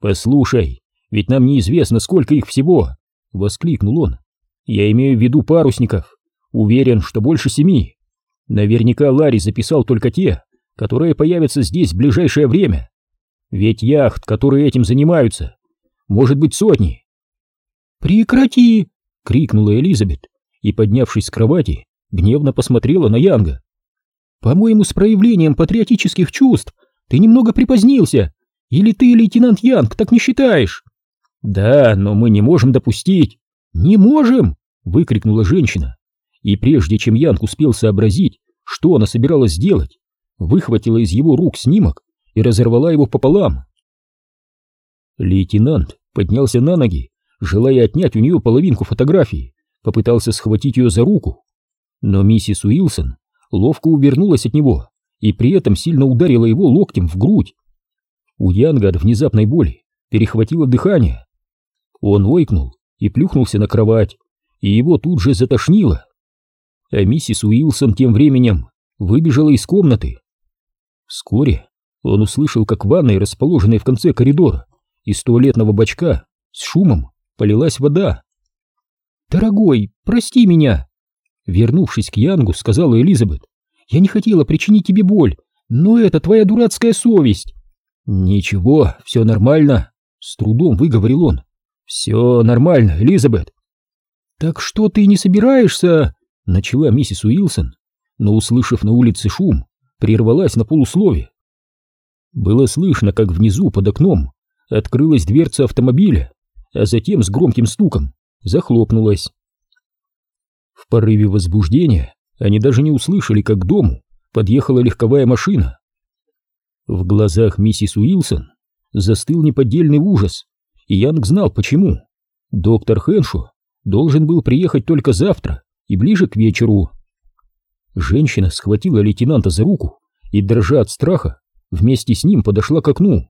«Послушай, ведь нам неизвестно, сколько их всего!» Воскликнул он. «Я имею в виду парусников. Уверен, что больше семи. Наверняка Ларри записал только те, которые появятся здесь в ближайшее время. Ведь яхт, которые этим занимаются, может быть сотни». «Прекрати!» — крикнула Элизабет и, поднявшись с кровати, гневно посмотрела на Янга. «По-моему, с проявлением патриотических чувств ты немного припозднился. Или ты, лейтенант Янг, так не считаешь?» «Да, но мы не можем допустить». «Не можем!» — выкрикнула женщина. И прежде чем Янг успел сообразить, что она собиралась сделать, выхватила из его рук снимок и разорвала его пополам. Лейтенант поднялся на ноги, желая отнять у нее половинку фотографии, попытался схватить ее за руку, но миссис Уилсон ловко увернулась от него и при этом сильно ударила его локтем в грудь. У Янга от внезапной боли перехватило дыхание. Он ойкнул и плюхнулся на кровать, и его тут же затошнило. А миссис Уилсон тем временем выбежала из комнаты. Вскоре он услышал, как в ванной, расположенной в конце коридора, из туалетного бачка с шумом полилась вода. «Дорогой, прости меня!» Вернувшись к Янгу, сказала Элизабет. «Я не хотела причинить тебе боль, но это твоя дурацкая совесть». «Ничего, все нормально», — с трудом выговорил он. «Все нормально, Элизабет». «Так что ты не собираешься?» — начала миссис Уилсон, но, услышав на улице шум, прервалась на полуслове. Было слышно, как внизу под окном открылась дверца автомобиля, а затем с громким стуком захлопнулась. В порыве возбуждения они даже не услышали, как к дому подъехала легковая машина. В глазах миссис Уилсон застыл неподдельный ужас, и Янг знал почему. Доктор Хэншо должен был приехать только завтра и ближе к вечеру. Женщина схватила лейтенанта за руку и, дрожа от страха, вместе с ним подошла к окну.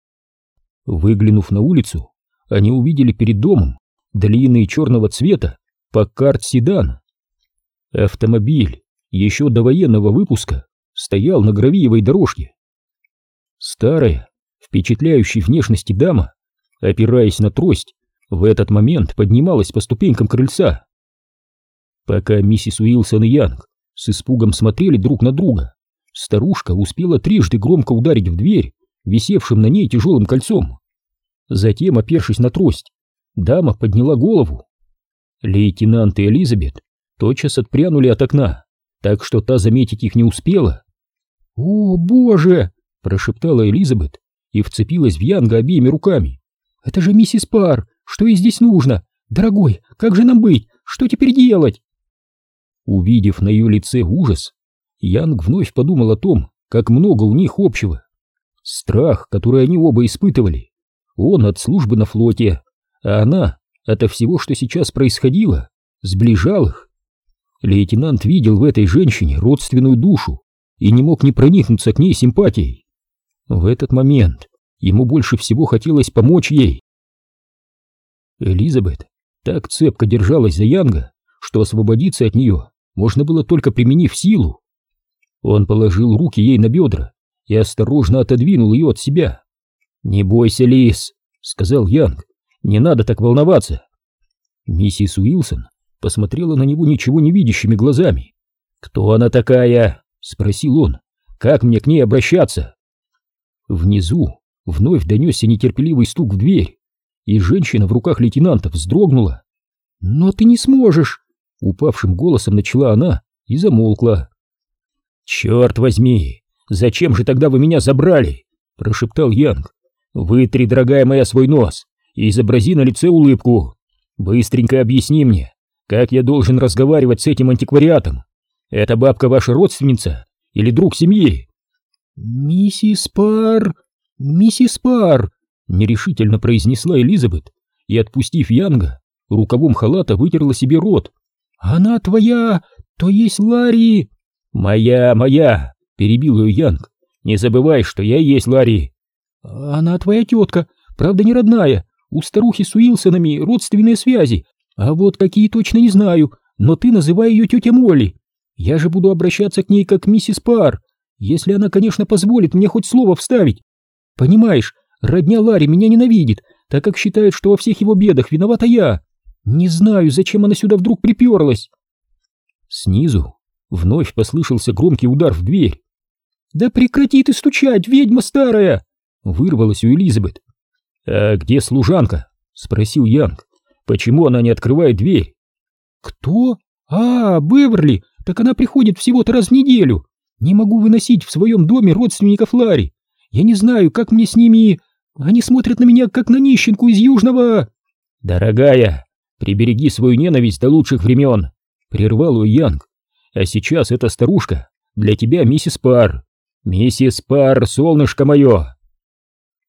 Выглянув на улицу, они увидели перед домом длинный черного цвета Паккарт-седан. Автомобиль еще до военного выпуска стоял на гравиевой дорожке. Старая, впечатляющей внешности дама, опираясь на трость, в этот момент поднималась по ступенькам крыльца. Пока миссис Уилсон и Янг с испугом смотрели друг на друга, старушка успела трижды громко ударить в дверь, висевшим на ней тяжелым кольцом. Затем, опершись на трость, дама подняла голову. Лейтенант и Элизабет тотчас отпрянули от окна, так что та заметить их не успела. «О, боже!» — прошептала Элизабет и вцепилась в Янга обеими руками. «Это же миссис Пар! Что ей здесь нужно? Дорогой, как же нам быть? Что теперь делать?» Увидев на ее лице ужас, Янг вновь подумал о том, как много у них общего. Страх, который они оба испытывали. Он от службы на флоте, а она ото всего, что сейчас происходило, сближал их. Лейтенант видел в этой женщине родственную душу и не мог не проникнуться к ней симпатией. В этот момент ему больше всего хотелось помочь ей. Элизабет так цепко держалась за Янга, что освободиться от нее можно было только применив силу. Он положил руки ей на бедра и осторожно отодвинул ее от себя. «Не бойся, Лис», — сказал Янг, — «не надо так волноваться». Миссис Уилсон посмотрела на него ничего не видящими глазами. «Кто она такая?» — спросил он. «Как мне к ней обращаться?» Внизу вновь донесся нетерпеливый стук в дверь, и женщина в руках лейтенанта вздрогнула. «Но ты не сможешь!» — упавшим голосом начала она и замолкла. «Черт возьми! Зачем же тогда вы меня забрали?» — прошептал Янг. «Вытри, дорогая моя, свой нос и изобрази на лице улыбку. Быстренько объясни мне, как я должен разговаривать с этим антиквариатом? Эта бабка ваша родственница или друг семьи?» «Миссис Пар... Миссис Пар...» — нерешительно произнесла Элизабет и, отпустив Янга, рукавом халата вытерла себе рот. «Она твоя... то есть Ларри...» «Моя, моя!» — перебил ее Янг. «Не забывай, что я есть Ларри!» «Она твоя тетка, правда не родная. У старухи с Уилсонами родственные связи, а вот какие точно не знаю, но ты называй ее тетя Молли. Я же буду обращаться к ней как миссис Пар, если она, конечно, позволит мне хоть слово вставить. Понимаешь, родня Ларри меня ненавидит, так как считает, что во всех его бедах виновата я. Не знаю, зачем она сюда вдруг приперлась». Снизу вновь послышался громкий удар в дверь. «Да прекрати ты стучать, ведьма старая!» Вырвалась у Элизабет. «А где служанка?» — спросил Янг. «Почему она не открывает дверь?» «Кто? А, Беверли! Так она приходит всего-то раз в неделю. Не могу выносить в своем доме родственников Ларри. Я не знаю, как мне с ними... Они смотрят на меня, как на нищенку из Южного...» «Дорогая, прибереги свою ненависть до лучших времен!» — прервал ее Янг. «А сейчас эта старушка для тебя миссис Пар. Миссис Пар, солнышко мое!»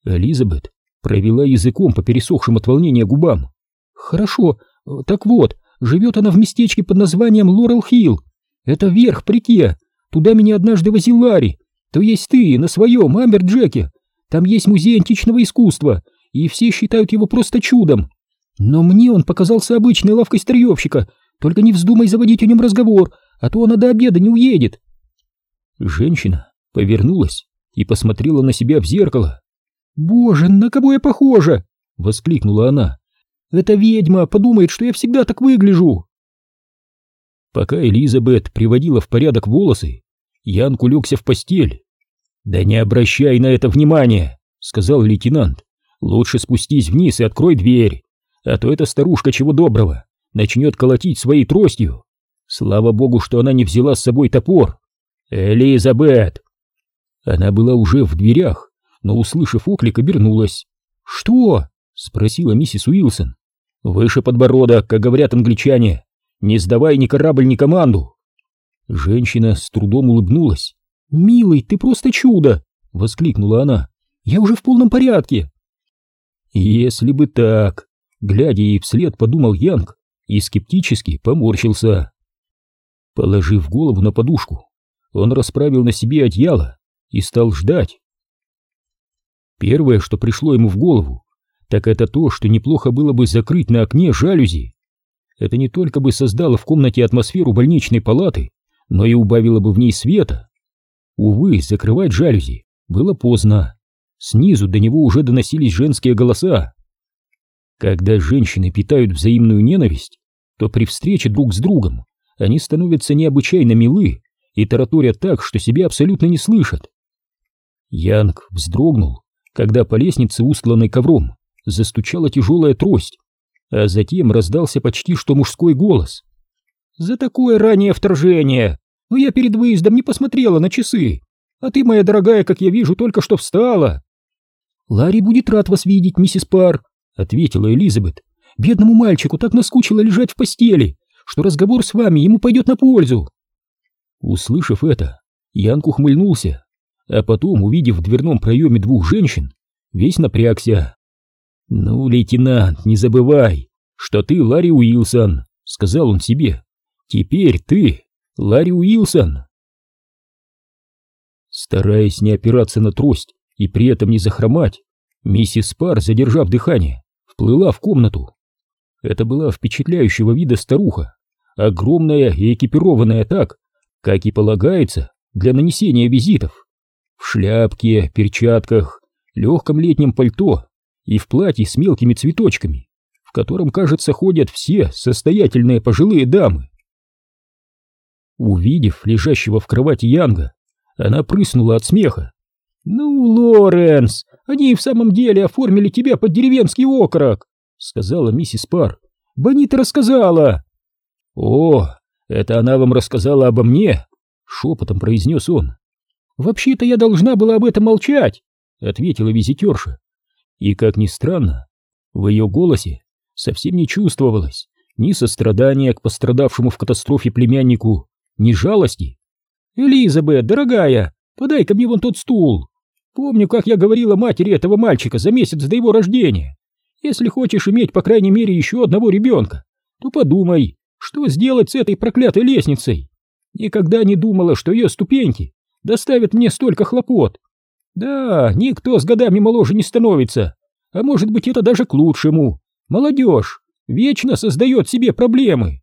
Элизабет провела языком по пересохшим от волнения губам. «Хорошо, так вот, живет она в местечке под названием Лорел-Хилл. Это верх по реке. Туда меня однажды возил Ларри. То есть ты, на своем Амберджеке. Там есть музей античного искусства, и все считают его просто чудом. Но мне он показался обычной лавкой старьевщика. Только не вздумай заводить о нем разговор, а то она до обеда не уедет». Женщина повернулась и посмотрела на себя в зеркало. «Боже, на кого я похожа?» — воскликнула она. «Эта ведьма подумает, что я всегда так выгляжу!» Пока Элизабет приводила в порядок волосы, Янг улегся в постель. «Да не обращай на это внимания!» — сказал лейтенант. «Лучше спустись вниз и открой дверь, а то эта старушка чего доброго начнет колотить своей тростью. Слава богу, что она не взяла с собой топор. Элизабет!» Она была уже в дверях, но, услышав оклик, обернулась. «Что?» — спросила миссис Уилсон. «Выше подбородок, как говорят англичане. Не сдавай ни корабль, ни команду!» Женщина с трудом улыбнулась. «Милый, ты просто чудо!» — воскликнула она. «Я уже в полном порядке!» «Если бы так, Глядя ей вслед, подумал Янг и скептически поморщился. Положив голову на подушку, он расправил на себе одеяло и стал ждать. Первое, что пришло ему в голову, так это то, что неплохо было бы закрыть на окне жалюзи. Это не только бы создало в комнате атмосферу больничной палаты, но и убавило бы в ней света. Увы, закрывать жалюзи было поздно. Снизу до него уже доносились женские голоса. Когда женщины питают взаимную ненависть, то при встрече друг с другом они становятся необычайно милы и тараторят так, что себя абсолютно не слышат. Янг вздрогнул, когда по лестнице, устланной ковром, застучала тяжелая трость, а затем раздался почти что мужской голос. «За такое раннее вторжение! Но я перед выездом не посмотрела на часы, а ты, моя дорогая, как я вижу, только что встала!» «Ларри будет рад вас видеть, миссис Пар», — ответила Элизабет. «Бедному мальчику так наскучило лежать в постели, что разговор с вами ему пойдет на пользу». Услышав это, Янг ухмыльнулся, а потом, увидев в дверном проеме двух женщин, весь напрягся. «Ну, лейтенант, не забывай, что ты Ларри Уилсон», — сказал он себе. «Теперь ты Ларри Уилсон». Стараясь не опираться на трость и при этом не захромать, миссис Пар, задержав дыхание, вплыла в комнату. Это была впечатляющего вида старуха, огромная и экипированная так, как и полагается для нанесения визитов. В шляпке, перчатках, легком летнем пальто и в платье с мелкими цветочками, в котором, кажется, ходят все состоятельные пожилые дамы. Увидев лежащего в кровати Янга, она прыснула от смеха. «Ну, Лоренс, они в самом деле оформили тебя под деревенский окорок», — сказала миссис Пар. «Бонита рассказала». «О, это она вам рассказала обо мне?» — шепотом произнес он. «Вообще-то я должна была об этом молчать», — ответила визитерша. И, как ни странно, в ее голосе совсем не чувствовалось ни сострадания к пострадавшему в катастрофе племяннику, ни жалости. «Элизабет, дорогая, подай-ка мне вон тот стул. Помню, как я говорила матери этого мальчика за месяц до его рождения. Если хочешь иметь, по крайней мере, еще одного ребенка, то подумай, что сделать с этой проклятой лестницей. Никогда не думала, что ее ступеньки доставят мне столько хлопот. Да, никто с годами моложе не становится, а может быть это даже к лучшему. Молодежь вечно создает себе проблемы.